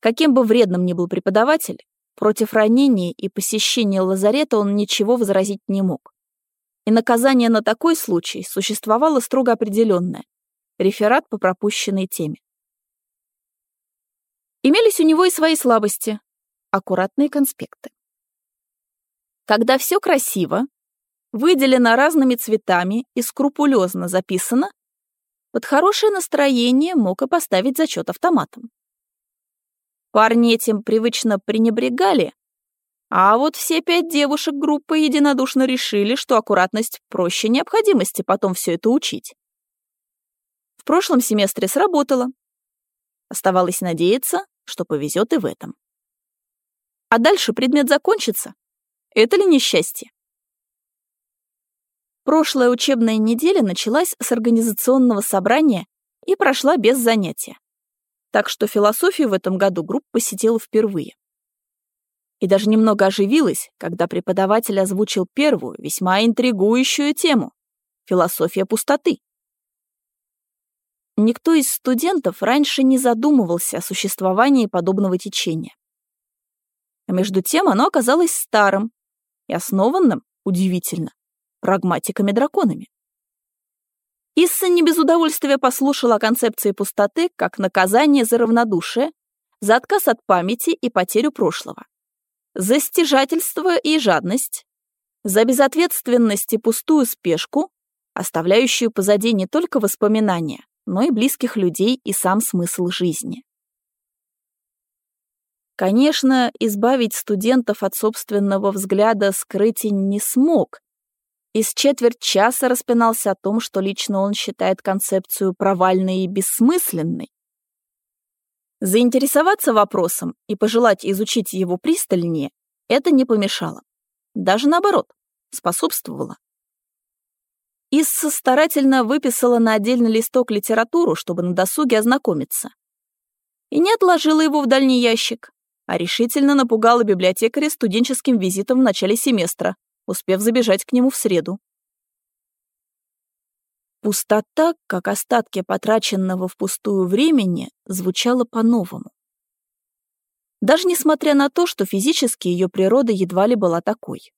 Каким бы вредным ни был преподаватель, против ранения и посещения лазарета он ничего возразить не мог. И наказание на такой случай существовало строго определенное — реферат по пропущенной теме. Имелись у него и свои слабости — аккуратные конспекты. Когда все красиво, выделено разными цветами и скрупулезно записано, под хорошее настроение мог и поставить зачет автоматом. Парни этим привычно пренебрегали, а вот все пять девушек группы единодушно решили, что аккуратность проще необходимости потом все это учить. В прошлом семестре сработало. Оставалось надеяться, что повезет и в этом. А дальше предмет закончится, это ли несчастье? Прошлая учебная неделя началась с организационного собрания и прошла без занятия. Так что философию в этом году группа посетила впервые. И даже немного оживилась, когда преподаватель озвучил первую, весьма интригующую тему — философия пустоты. Никто из студентов раньше не задумывался о существовании подобного течения. А между тем оно оказалось старым, и основанным, удивительно, прагматиками-драконами. Исса не без удовольствия послушала о концепции пустоты как наказание за равнодушие, за отказ от памяти и потерю прошлого, за стяжательство и жадность, за безответственность и пустую спешку, оставляющую позади не только воспоминания, но и близких людей и сам смысл жизни. Конечно, избавить студентов от собственного взгляда Скрытень не смог. И с четверть часа распинался о том, что лично он считает концепцию провальной и бессмысленной. Заинтересоваться вопросом и пожелать изучить его пристальнее это не помешало. Даже наоборот, способствовало. Исса старательно выписала на отдельный листок литературу, чтобы на досуге ознакомиться. И не отложила его в дальний ящик, а решительно напугала библиотекаря студенческим визитом в начале семестра, успев забежать к нему в среду. Пустота, как остатки потраченного впустую времени, звучала по-новому. Даже несмотря на то, что физически ее природа едва ли была такой.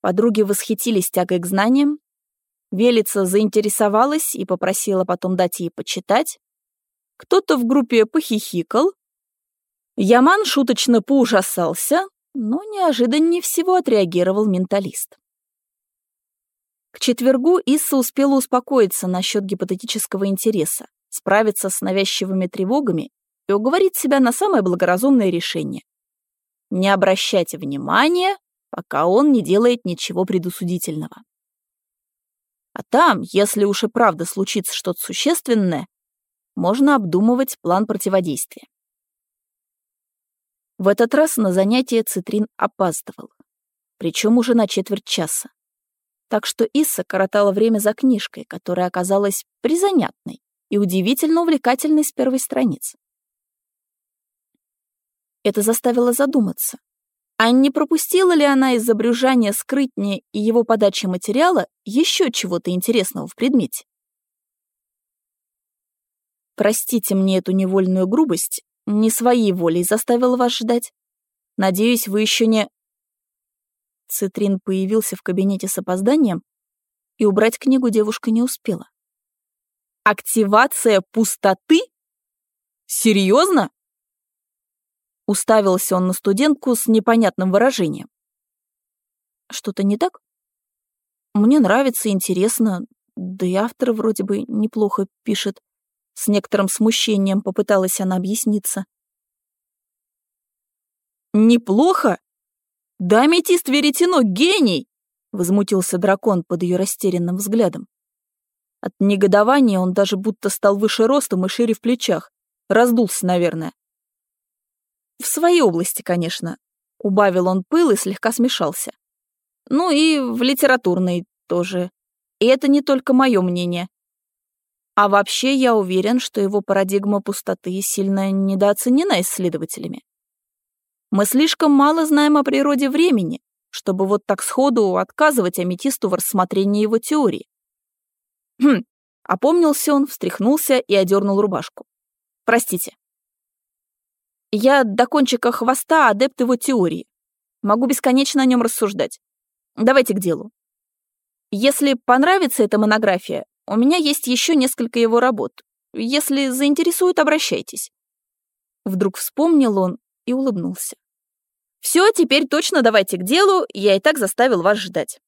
Подруги восхитились тягой к знаниям, Велица заинтересовалась и попросила потом дать ей почитать. Кто-то в группе похихикал, Яман шуточно поужасался, но неожиданнее всего отреагировал менталист. К четвергу Исса успела успокоиться насчет гипотетического интереса, справиться с навязчивыми тревогами и уговорить себя на самое благоразумное решение. Не обращайте внимания, пока он не делает ничего предусудительного. А там, если уж и правда случится что-то существенное, можно обдумывать план противодействия. В этот раз на занятие Цитрин опаздывал, причем уже на четверть часа. Так что Исса коротала время за книжкой, которая оказалась призанятной и удивительно увлекательной с первой страниц. Это заставило задуматься. А не пропустила ли она из-за брюжания скрытнее и его подачи материала еще чего-то интересного в предмете? Простите мне эту невольную грубость, не своей волей заставила вас ждать. Надеюсь, вы еще не...» Цитрин появился в кабинете с опозданием, и убрать книгу девушка не успела. «Активация пустоты?» Серьезно? Уставился он на студентку с непонятным выражением. Что-то не так? Мне нравится, интересно, да и автор вроде бы неплохо пишет. С некоторым смущением попыталась она объясниться. «Неплохо? Да, аметист веретено, гений!» — возмутился дракон под ее растерянным взглядом. От негодования он даже будто стал выше ростом и шире в плечах. Раздулся, наверное. В своей области, конечно. Убавил он пыл и слегка смешался. Ну и в литературной тоже. И это не только мое мнение. А вообще я уверен, что его парадигма пустоты сильно недооценена исследователями. Мы слишком мало знаем о природе времени, чтобы вот так сходу отказывать аметисту в рассмотрении его теории. Хм, опомнился он, встряхнулся и одернул рубашку. Простите. Я до кончика хвоста адепт его теории. Могу бесконечно о нем рассуждать. Давайте к делу. Если понравится эта монография, у меня есть еще несколько его работ. Если заинтересует, обращайтесь. Вдруг вспомнил он и улыбнулся. Все, теперь точно давайте к делу, я и так заставил вас ждать.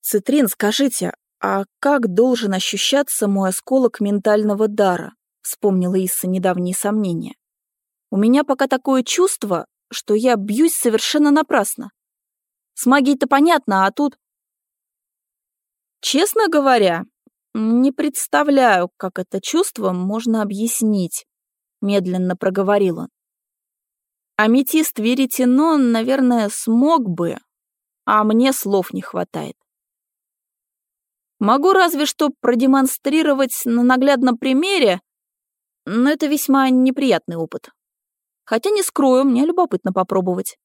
Цитрин, скажите, а как должен ощущаться мой осколок ментального дара? Вспомнила Исса недавние сомнения. У меня пока такое чувство, что я бьюсь совершенно напрасно. С магией-то понятно, а тут... Честно говоря, не представляю, как это чувство можно объяснить, медленно проговорил он. Аметист веретено, наверное, смог бы, а мне слов не хватает. Могу разве что продемонстрировать на наглядном примере, но это весьма неприятный опыт. Хотя не скрою, мне любопытно попробовать.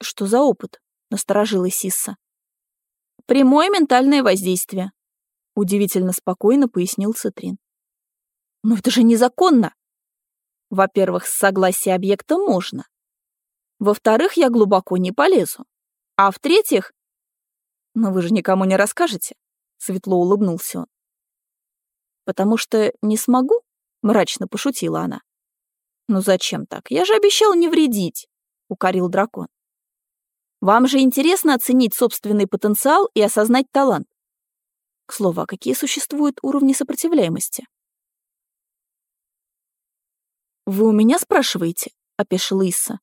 Что за опыт? Насторожилась Сисса. Прямое ментальное воздействие, удивительно спокойно пояснил Цитрин. Но это же незаконно. Во-первых, с согласия объекта можно. Во-вторых, я глубоко не полезу. А в-третьих... Но вы же никому не расскажете, светло улыбнулся он. Потому что не смогу, мрачно пошутила она. Ну зачем так? Я же обещал не вредить, укорил дракон. Вам же интересно оценить собственный потенциал и осознать талант. К слову, а какие существуют уровни сопротивляемости? «Вы у меня спрашиваете?» — опешила Исса.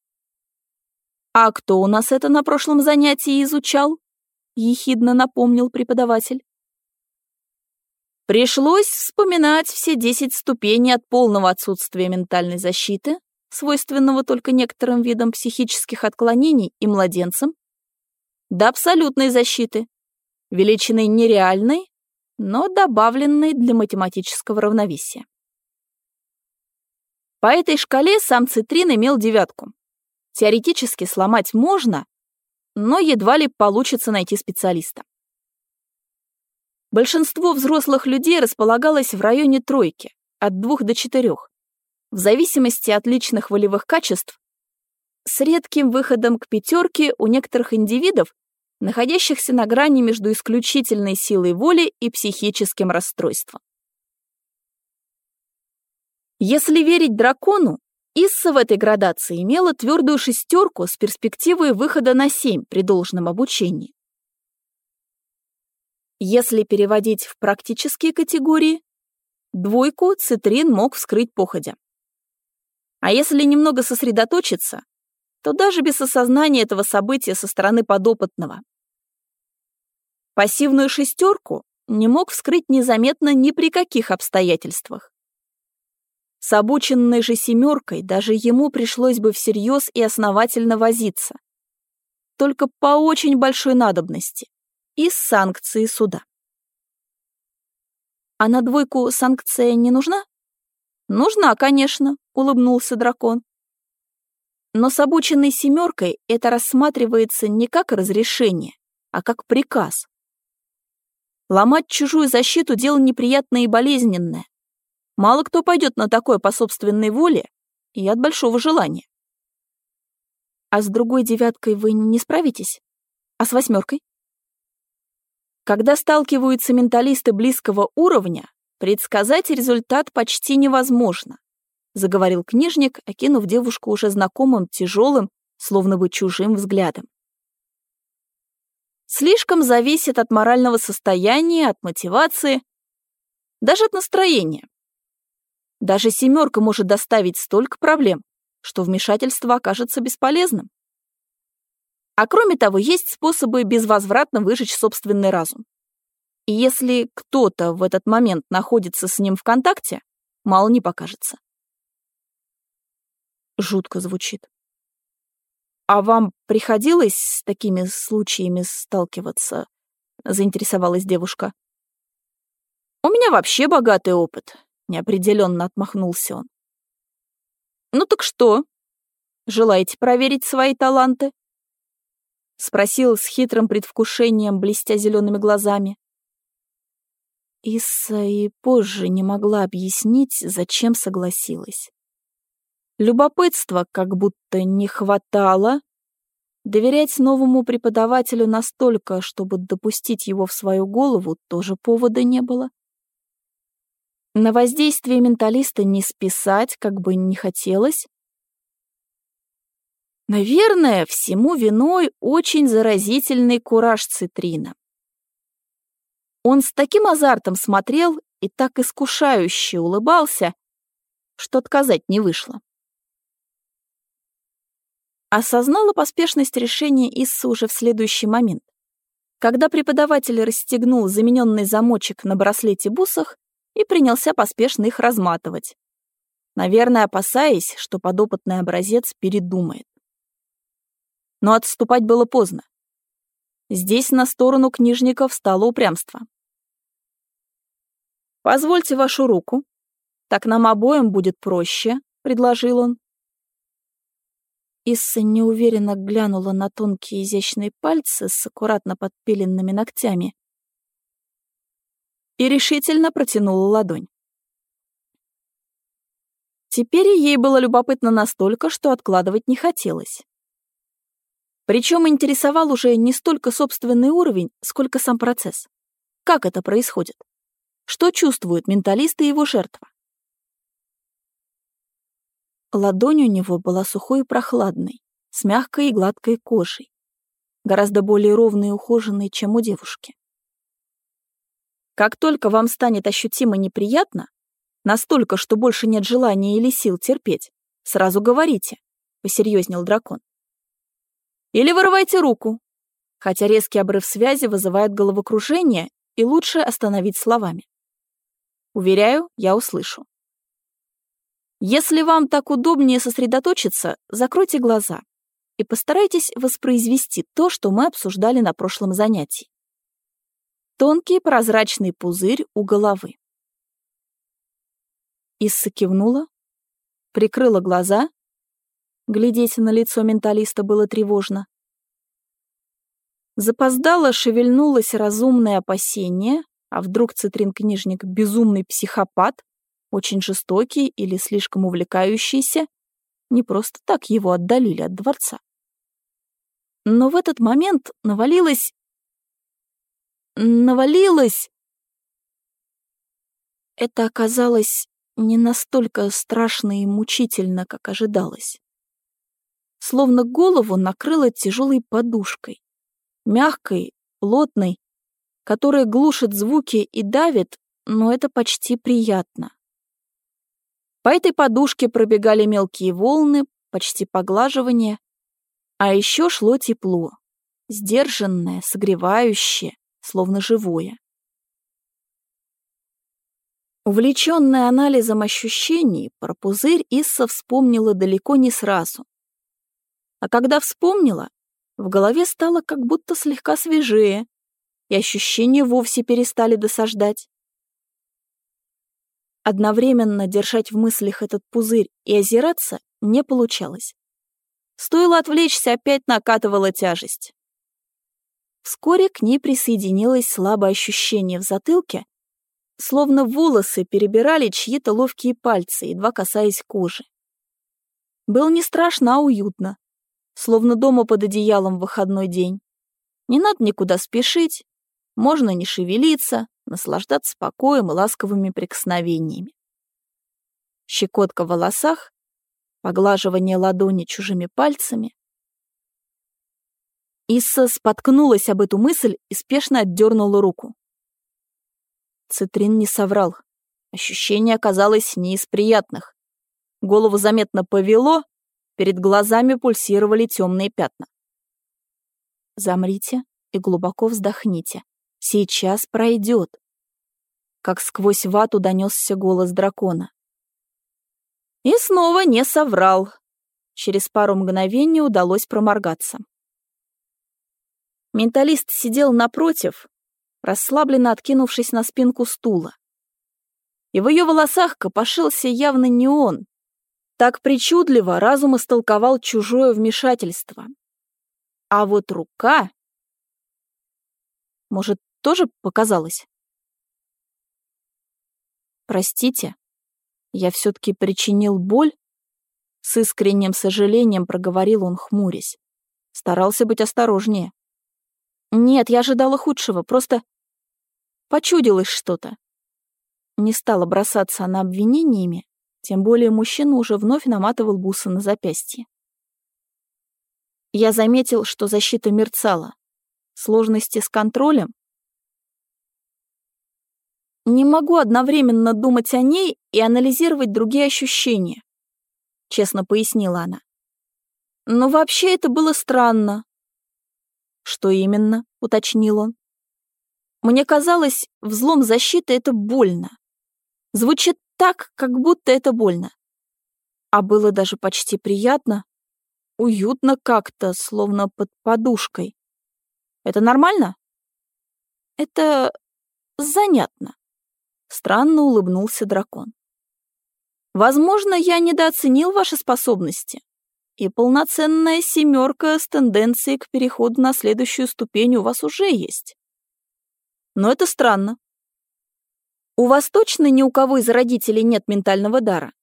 «А кто у нас это на прошлом занятии изучал?» — ехидно напомнил преподаватель. Пришлось вспоминать все десять ступеней от полного отсутствия ментальной защиты свойственного только некоторым видам психических отклонений и младенцам, до абсолютной защиты, величины нереальной, но добавленной для математического равновесия. По этой шкале сам цитрин имел девятку. Теоретически сломать можно, но едва ли получится найти специалиста. Большинство взрослых людей располагалось в районе тройки, от двух до четырех, в зависимости от личных волевых качеств, с редким выходом к пятерке у некоторых индивидов, находящихся на грани между исключительной силой воли и психическим расстройством. Если верить дракону, Исса в этой градации имела твердую шестерку с перспективой выхода на семь при должном обучении. Если переводить в практические категории, двойку цитрин мог вскрыть походя. А если немного сосредоточиться, то даже без осознания этого события со стороны подопытного. Пассивную шестерку не мог вскрыть незаметно ни при каких обстоятельствах. С обученной же семеркой даже ему пришлось бы всерьез и основательно возиться. Только по очень большой надобности и с санкцией суда. А на двойку санкция не нужна? Нужна, конечно, улыбнулся дракон. Но с обученной семеркой это рассматривается не как разрешение, а как приказ. Ломать чужую защиту – дело неприятное и болезненное. Мало кто пойдет на такое по собственной воле и от большого желания. А с другой девяткой вы не справитесь? А с восьмеркой? Когда сталкиваются менталисты близкого уровня, предсказать результат почти невозможно, заговорил книжник, окинув девушку уже знакомым, тяжелым, словно бы чужим взглядом. Слишком зависит от морального состояния, от мотивации, даже от настроения. Даже семерка может доставить столько проблем, что вмешательство окажется бесполезным. А кроме того, есть способы безвозвратно выжечь собственный разум. И если кто-то в этот момент находится с ним в контакте, мало не покажется. Жутко звучит. «А вам приходилось с такими случаями сталкиваться?» — заинтересовалась девушка. «У меня вообще богатый опыт», — неопределенно отмахнулся он. «Ну так что? Желаете проверить свои таланты?» — спросил с хитрым предвкушением, блестя зелеными глазами. Исса и позже не могла объяснить, зачем согласилась. Любопытства как будто не хватало. Доверять новому преподавателю настолько, чтобы допустить его в свою голову, тоже повода не было. На воздействие менталиста не списать, как бы не хотелось, Наверное, всему виной очень заразительный кураж Цитрина. Он с таким азартом смотрел и так искушающе улыбался, что отказать не вышло. Осознала поспешность решения Исса уже в следующий момент. Когда преподаватель расстегнул замененный замочек на браслете-бусах и принялся поспешно их разматывать. Наверное, опасаясь, что подопытный образец передумает но отступать было поздно. Здесь на сторону книжников стало упрямство. «Позвольте вашу руку. Так нам обоим будет проще», — предложил он. Исса неуверенно глянула на тонкие изящные пальцы с аккуратно подпиленными ногтями и решительно протянула ладонь. Теперь ей было любопытно настолько, что откладывать не хотелось. Причем интересовал уже не столько собственный уровень, сколько сам процесс. Как это происходит? Что чувствуют менталисты и его жертва? Ладонь у него была сухой и прохладной, с мягкой и гладкой кожей, гораздо более ровной и ухоженной, чем у девушки. Как только вам станет ощутимо неприятно, настолько, что больше нет желания или сил терпеть, сразу говорите, — посерьезнел дракон. Или вырывайте руку. Хотя резкий обрыв связи вызывает головокружение, и лучше остановить словами. Уверяю, я услышу. Если вам так удобнее сосредоточиться, закройте глаза и постарайтесь воспроизвести то, что мы обсуждали на прошлом занятии. Тонкий прозрачный пузырь у головы. Исса кивнула, прикрыла глаза Глядеть на лицо менталиста было тревожно. Запоздало шевельнулось разумное опасение, а вдруг цитрин-книжник безумный психопат, очень жестокий или слишком увлекающийся, не просто так его отдалили от дворца. Но в этот момент навалилось... Навалилось... Это оказалось не настолько страшно и мучительно, как ожидалось словно голову накрыло тяжелой подушкой, мягкой, плотной, которая глушит звуки и давит, но это почти приятно. По этой подушке пробегали мелкие волны, почти поглаживание, а еще шло тепло, сдержанное, согревающее, словно живое. Увлеченная анализом ощущений, про пузырь Исса вспомнила далеко не сразу. А когда вспомнила, в голове стало как будто слегка свежее, и ощущения вовсе перестали досаждать. Одновременно держать в мыслях этот пузырь и озираться не получалось. Стоило отвлечься, опять накатывала тяжесть. Вскоре к ней присоединилось слабое ощущение в затылке, словно волосы перебирали чьи-то ловкие пальцы, едва касаясь кожи. Было не страшно, а уютно словно дома под одеялом в выходной день. Не надо никуда спешить, можно не шевелиться, наслаждаться покоем и ласковыми прикосновениями. Щекотка в волосах, поглаживание ладони чужими пальцами. Исса споткнулась об эту мысль и спешно отдернула руку. Цитрин не соврал. Ощущение оказалось не из приятных. Голову заметно повело, перед глазами пульсировали темные пятна. Замрите и глубоко вздохните. Сейчас пройдет. Как сквозь вату донесся голос дракона. И снова не соврал. Через пару мгновений удалось проморгаться. Менталист сидел напротив, расслабленно откинувшись на спинку стула. И в ее волосах копошился явно не он. Так причудливо разум истолковал чужое вмешательство. А вот рука... Может, тоже показалось? Простите, я все-таки причинил боль? С искренним сожалением проговорил он, хмурясь. Старался быть осторожнее. Нет, я ожидала худшего, просто почудилось что-то. Не стала бросаться на обвинениями, тем более мужчина уже вновь наматывал бусы на запястье. Я заметил, что защита мерцала. Сложности с контролем? Не могу одновременно думать о ней и анализировать другие ощущения, честно пояснила она. Но вообще это было странно. Что именно? уточнил он. Мне казалось, взлом защиты — это больно. Звучит так, как будто это больно. А было даже почти приятно. Уютно как-то, словно под подушкой. Это нормально? Это занятно. Странно улыбнулся дракон. Возможно, я недооценил ваши способности. И полноценная семерка с тенденцией к переходу на следующую ступень у вас уже есть. Но это странно. У вас точно ни у кого из родителей нет ментального дара?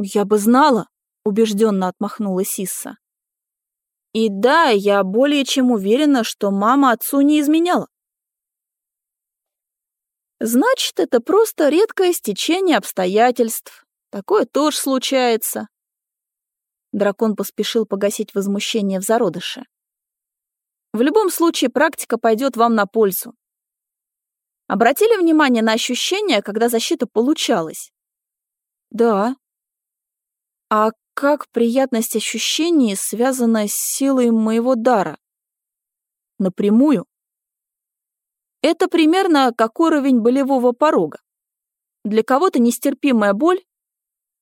Я бы знала, убежденно отмахнулась Исса. И да, я более чем уверена, что мама отцу не изменяла. Значит, это просто редкое стечение обстоятельств. Такое тоже случается. Дракон поспешил погасить возмущение в зародыше. В любом случае, практика пойдет вам на пользу. Обратили внимание на ощущения, когда защита получалась? Да. А как приятность ощущений связана с силой моего дара? Напрямую. Это примерно как уровень болевого порога. Для кого-то нестерпимая боль,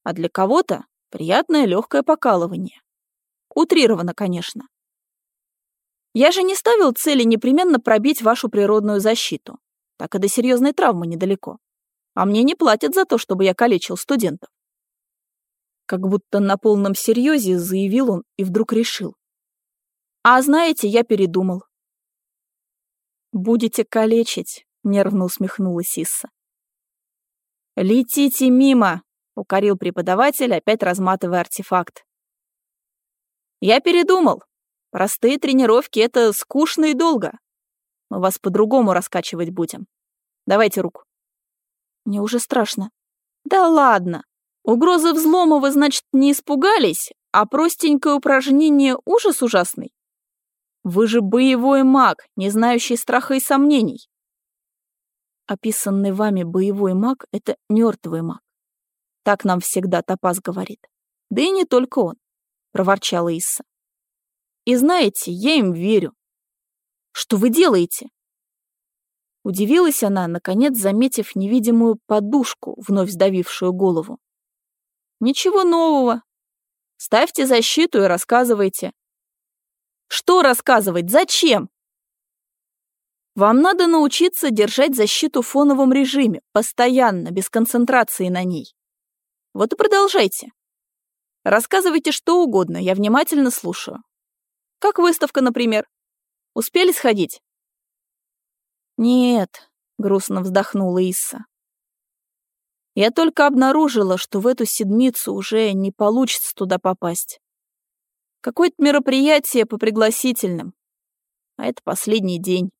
а для кого-то приятное легкое покалывание. Утрировано, конечно. Я же не ставил цели непременно пробить вашу природную защиту. Так и до серьезной травмы недалеко. А мне не платят за то, чтобы я калечил студентов. Как будто на полном серьезе заявил он и вдруг решил. А знаете, я передумал. «Будете калечить», — нервно усмехнулась Исса. «Летите мимо», — укорил преподаватель, опять разматывая артефакт. «Я передумал. Простые тренировки — это скучно и долго. Мы вас по-другому раскачивать будем. Давайте руку». «Мне уже страшно». «Да ладно. Угрозы взлома вы, значит, не испугались, а простенькое упражнение ужас ужасный? Вы же боевой маг, не знающий страха и сомнений. Описанный вами боевой маг — это мертвый маг. Так нам всегда Топаз говорит. Да и не только он, — проворчала Исса. И знаете, я им верю. Что вы делаете? Удивилась она, наконец заметив невидимую подушку, вновь сдавившую голову. Ничего нового. Ставьте защиту и рассказывайте. Что рассказывать? Зачем? Вам надо научиться держать защиту в фоновом режиме, постоянно, без концентрации на ней. Вот и продолжайте. Рассказывайте что угодно, я внимательно слушаю. Как выставка, например. Успели сходить? Нет, грустно вздохнула Исса. Я только обнаружила, что в эту седмицу уже не получится туда попасть. Какое-то мероприятие по пригласительным. А это последний день.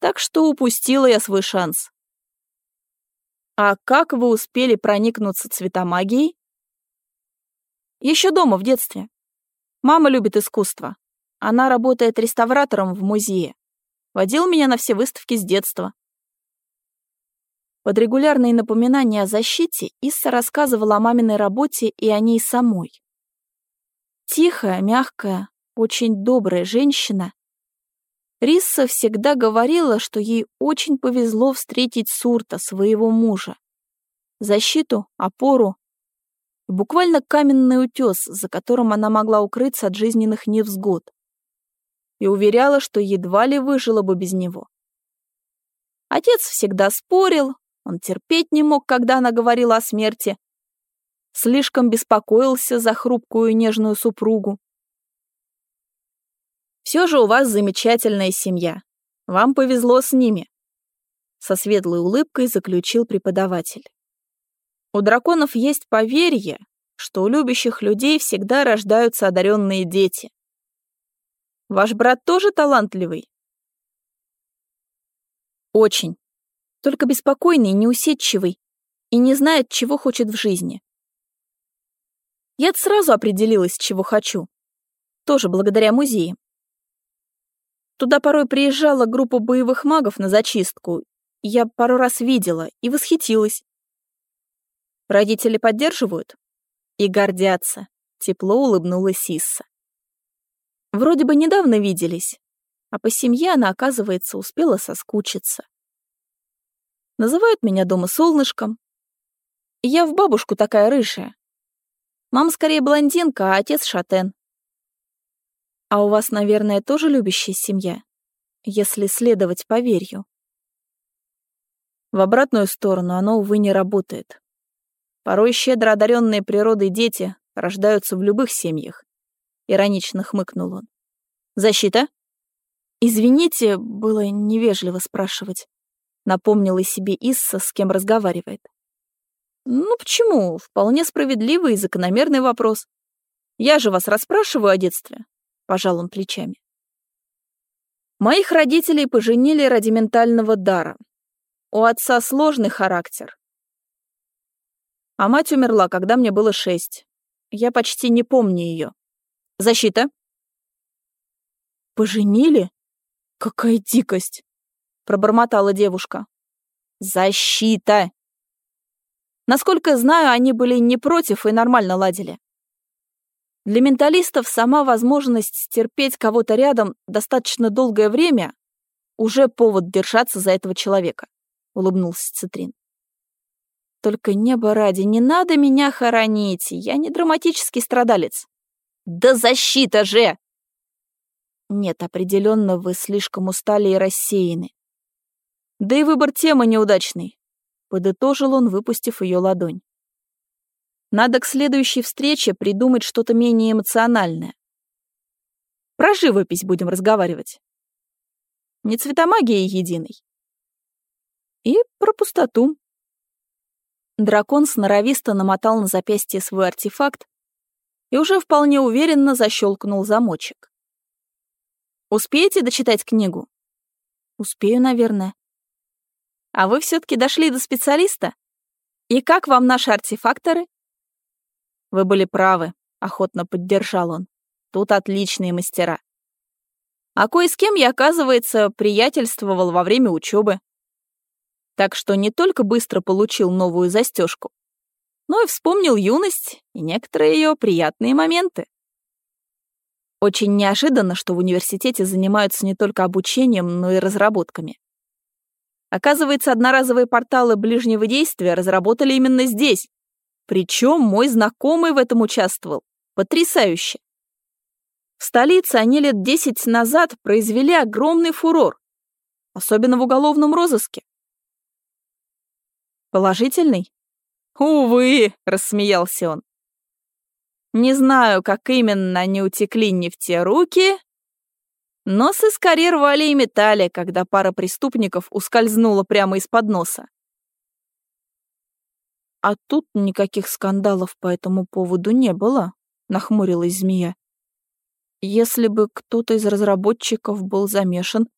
Так что упустила я свой шанс. А как вы успели проникнуться цветомагией? Еще дома, в детстве. Мама любит искусство. Она работает реставратором в музее. Водил меня на все выставки с детства. Под регулярные напоминания о защите Исса рассказывала о маминой работе и о ней самой. Тихая, мягкая, очень добрая женщина. Рисса всегда говорила, что ей очень повезло встретить Сурта, своего мужа. Защиту, опору, буквально каменный утес, за которым она могла укрыться от жизненных невзгод. И уверяла, что едва ли выжила бы без него. Отец всегда спорил, он терпеть не мог, когда она говорила о смерти. Слишком беспокоился за хрупкую и нежную супругу. Все же у вас замечательная семья. Вам повезло с ними. Со светлой улыбкой заключил преподаватель. У драконов есть поверье, что у любящих людей всегда рождаются одаренные дети. Ваш брат тоже талантливый? Очень только беспокойный, неусидчивый и не знает, чего хочет в жизни. Я сразу определилась, чего хочу. Тоже благодаря музеям. Туда порой приезжала группа боевых магов на зачистку. Я пару раз видела и восхитилась. Родители поддерживают и гордятся. Тепло улыбнулась Сисса. Вроде бы недавно виделись, а по семье она, оказывается, успела соскучиться. Называют меня дома солнышком. я в бабушку такая рыжая. Мама скорее блондинка, а отец шатен. А у вас, наверное, тоже любящая семья, если следовать поверью. В обратную сторону оно, увы, не работает. Порой щедро одаренные природой дети рождаются в любых семьях. Иронично хмыкнул он. Защита? Извините, было невежливо спрашивать. Напомнила себе Исса, с кем разговаривает. Ну почему? Вполне справедливый и закономерный вопрос. Я же вас расспрашиваю о детстве. Пожал он плечами. Моих родителей поженили ради ментального дара. У отца сложный характер. А мать умерла, когда мне было шесть. Я почти не помню ее. Защита. Поженили? Какая дикость! пробормотала девушка. Защита! Насколько знаю, они были не против и нормально ладили. Для менталистов сама возможность терпеть кого-то рядом достаточно долгое время уже повод держаться за этого человека, улыбнулся Цитрин. Только небо ради, не надо меня хоронить, я не драматический страдалец. Да защита же! Нет, определенно вы слишком устали и рассеяны. Да и выбор темы неудачный, подытожил он, выпустив ее ладонь. Надо к следующей встрече придумать что-то менее эмоциональное. Про живопись будем разговаривать. Не цветомагией единой. И про пустоту. Дракон сноровисто намотал на запястье свой артефакт и уже вполне уверенно защелкнул замочек. «Успеете дочитать книгу?» «Успею, наверное», а вы все-таки дошли до специалиста? И как вам наши артефакторы? Вы были правы, охотно поддержал он. Тут отличные мастера. А кое с кем я, оказывается, приятельствовал во время учебы. Так что не только быстро получил новую застежку, но и вспомнил юность и некоторые ее приятные моменты. Очень неожиданно, что в университете занимаются не только обучением, но и разработками. Оказывается, одноразовые порталы ближнего действия разработали именно здесь. Причем мой знакомый в этом участвовал. Потрясающе. В столице они лет десять назад произвели огромный фурор. Особенно в уголовном розыске. Положительный? Увы, рассмеялся он. Не знаю, как именно они утекли не в те руки, но сыскари рвали и метали, когда пара преступников ускользнула прямо из-под носа. «А тут никаких скандалов по этому поводу не было», — нахмурилась змея. «Если бы кто-то из разработчиков был замешан,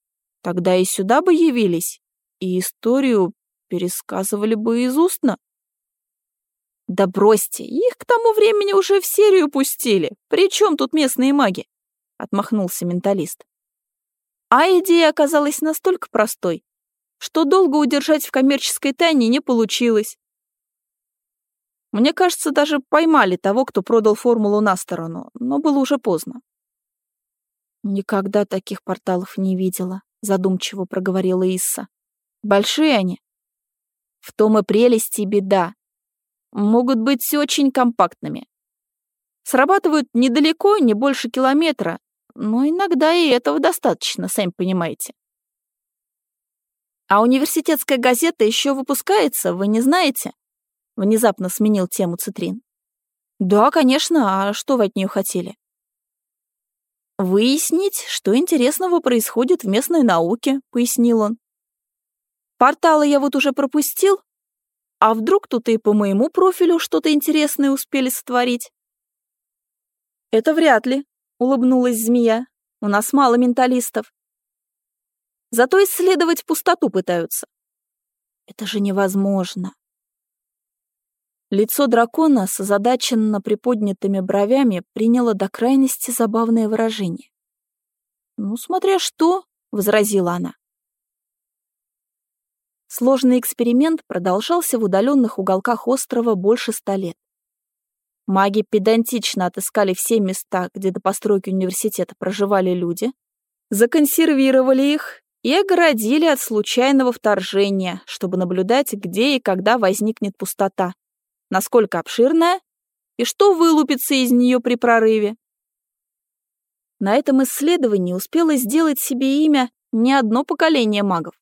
Тогда и сюда бы явились, и историю пересказывали бы из устно. Да бросьте, их к тому времени уже в серию пустили. При чем тут местные маги? Отмахнулся менталист. А идея оказалась настолько простой, что долго удержать в коммерческой тайне не получилось. Мне кажется, даже поймали того, кто продал формулу на сторону, но было уже поздно. «Никогда таких порталов не видела», — задумчиво проговорила Исса. «Большие они?» «В том и прелесть и беда. Могут быть очень компактными. Срабатывают недалеко, не больше километра, но иногда и этого достаточно, сами понимаете. А университетская газета еще выпускается, вы не знаете?» Внезапно сменил тему Цитрин. «Да, конечно, а что вы от нее хотели?» «Выяснить, что интересного происходит в местной науке», — пояснил он. «Порталы я вот уже пропустил, а вдруг тут и по моему профилю что-то интересное успели сотворить?» «Это вряд ли», — улыбнулась змея. «У нас мало менталистов. Зато исследовать пустоту пытаются». «Это же невозможно», Лицо дракона с озадаченно приподнятыми бровями приняло до крайности забавное выражение. «Ну, смотря что», — возразила она. Сложный эксперимент продолжался в удаленных уголках острова больше ста лет. Маги педантично отыскали все места, где до постройки университета проживали люди, законсервировали их и огородили от случайного вторжения, чтобы наблюдать, где и когда возникнет пустота, насколько обширная и что вылупится из нее при прорыве. На этом исследовании успело сделать себе имя не одно поколение магов.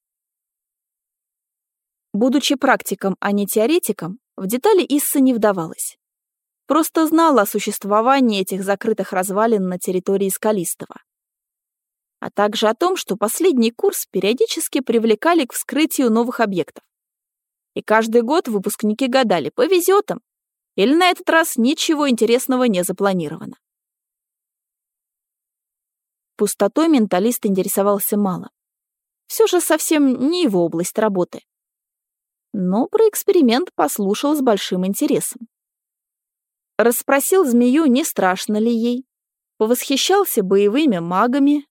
Будучи практиком, а не теоретиком, в детали Исса не вдавалась. Просто знала о существовании этих закрытых развалин на территории Скалистого. А также о том, что последний курс периодически привлекали к вскрытию новых объектов. И каждый год выпускники гадали, повезет им, или на этот раз ничего интересного не запланировано. Пустотой менталист интересовался мало. Все же совсем не его область работы. Но про эксперимент послушал с большим интересом. Расспросил змею, не страшно ли ей, повосхищался боевыми магами,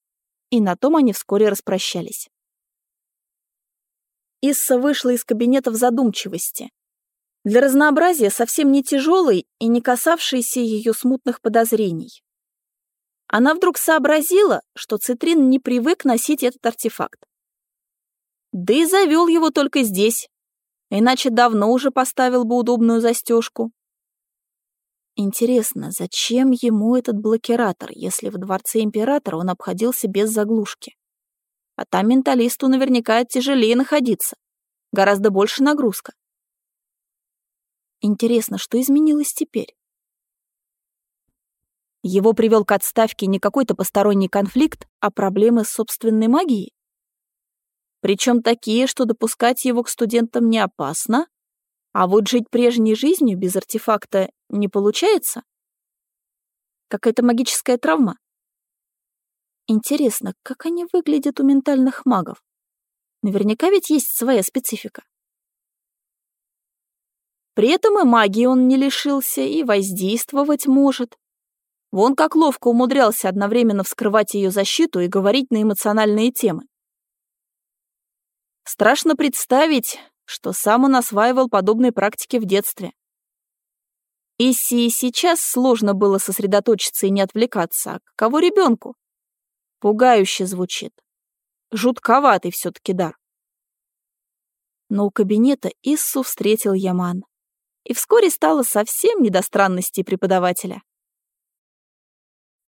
и на том они вскоре распрощались. Исса вышла из кабинета в задумчивости. Для разнообразия совсем не тяжелой и не касавшейся ее смутных подозрений. Она вдруг сообразила, что Цитрин не привык носить этот артефакт. Да и завел его только здесь, иначе давно уже поставил бы удобную застежку. Интересно, зачем ему этот блокиратор, если в дворце императора он обходился без заглушки? А там менталисту наверняка тяжелее находиться. Гораздо больше нагрузка. Интересно, что изменилось теперь? Его привел к отставке не какой-то посторонний конфликт, а проблемы с собственной магией? Причем такие, что допускать его к студентам не опасно, а вот жить прежней жизнью без артефакта не получается? Какая-то магическая травма? Интересно, как они выглядят у ментальных магов? Наверняка ведь есть своя специфика. При этом и магии он не лишился, и воздействовать может. Вон как ловко умудрялся одновременно вскрывать ее защиту и говорить на эмоциональные темы. Страшно представить, что сам он осваивал подобные практики в детстве. Исси сейчас сложно было сосредоточиться и не отвлекаться, а каково ребенку? Пугающе звучит. Жутковатый все-таки дар. Но у кабинета Иссу встретил Яман. И вскоре стало совсем не до странностей преподавателя.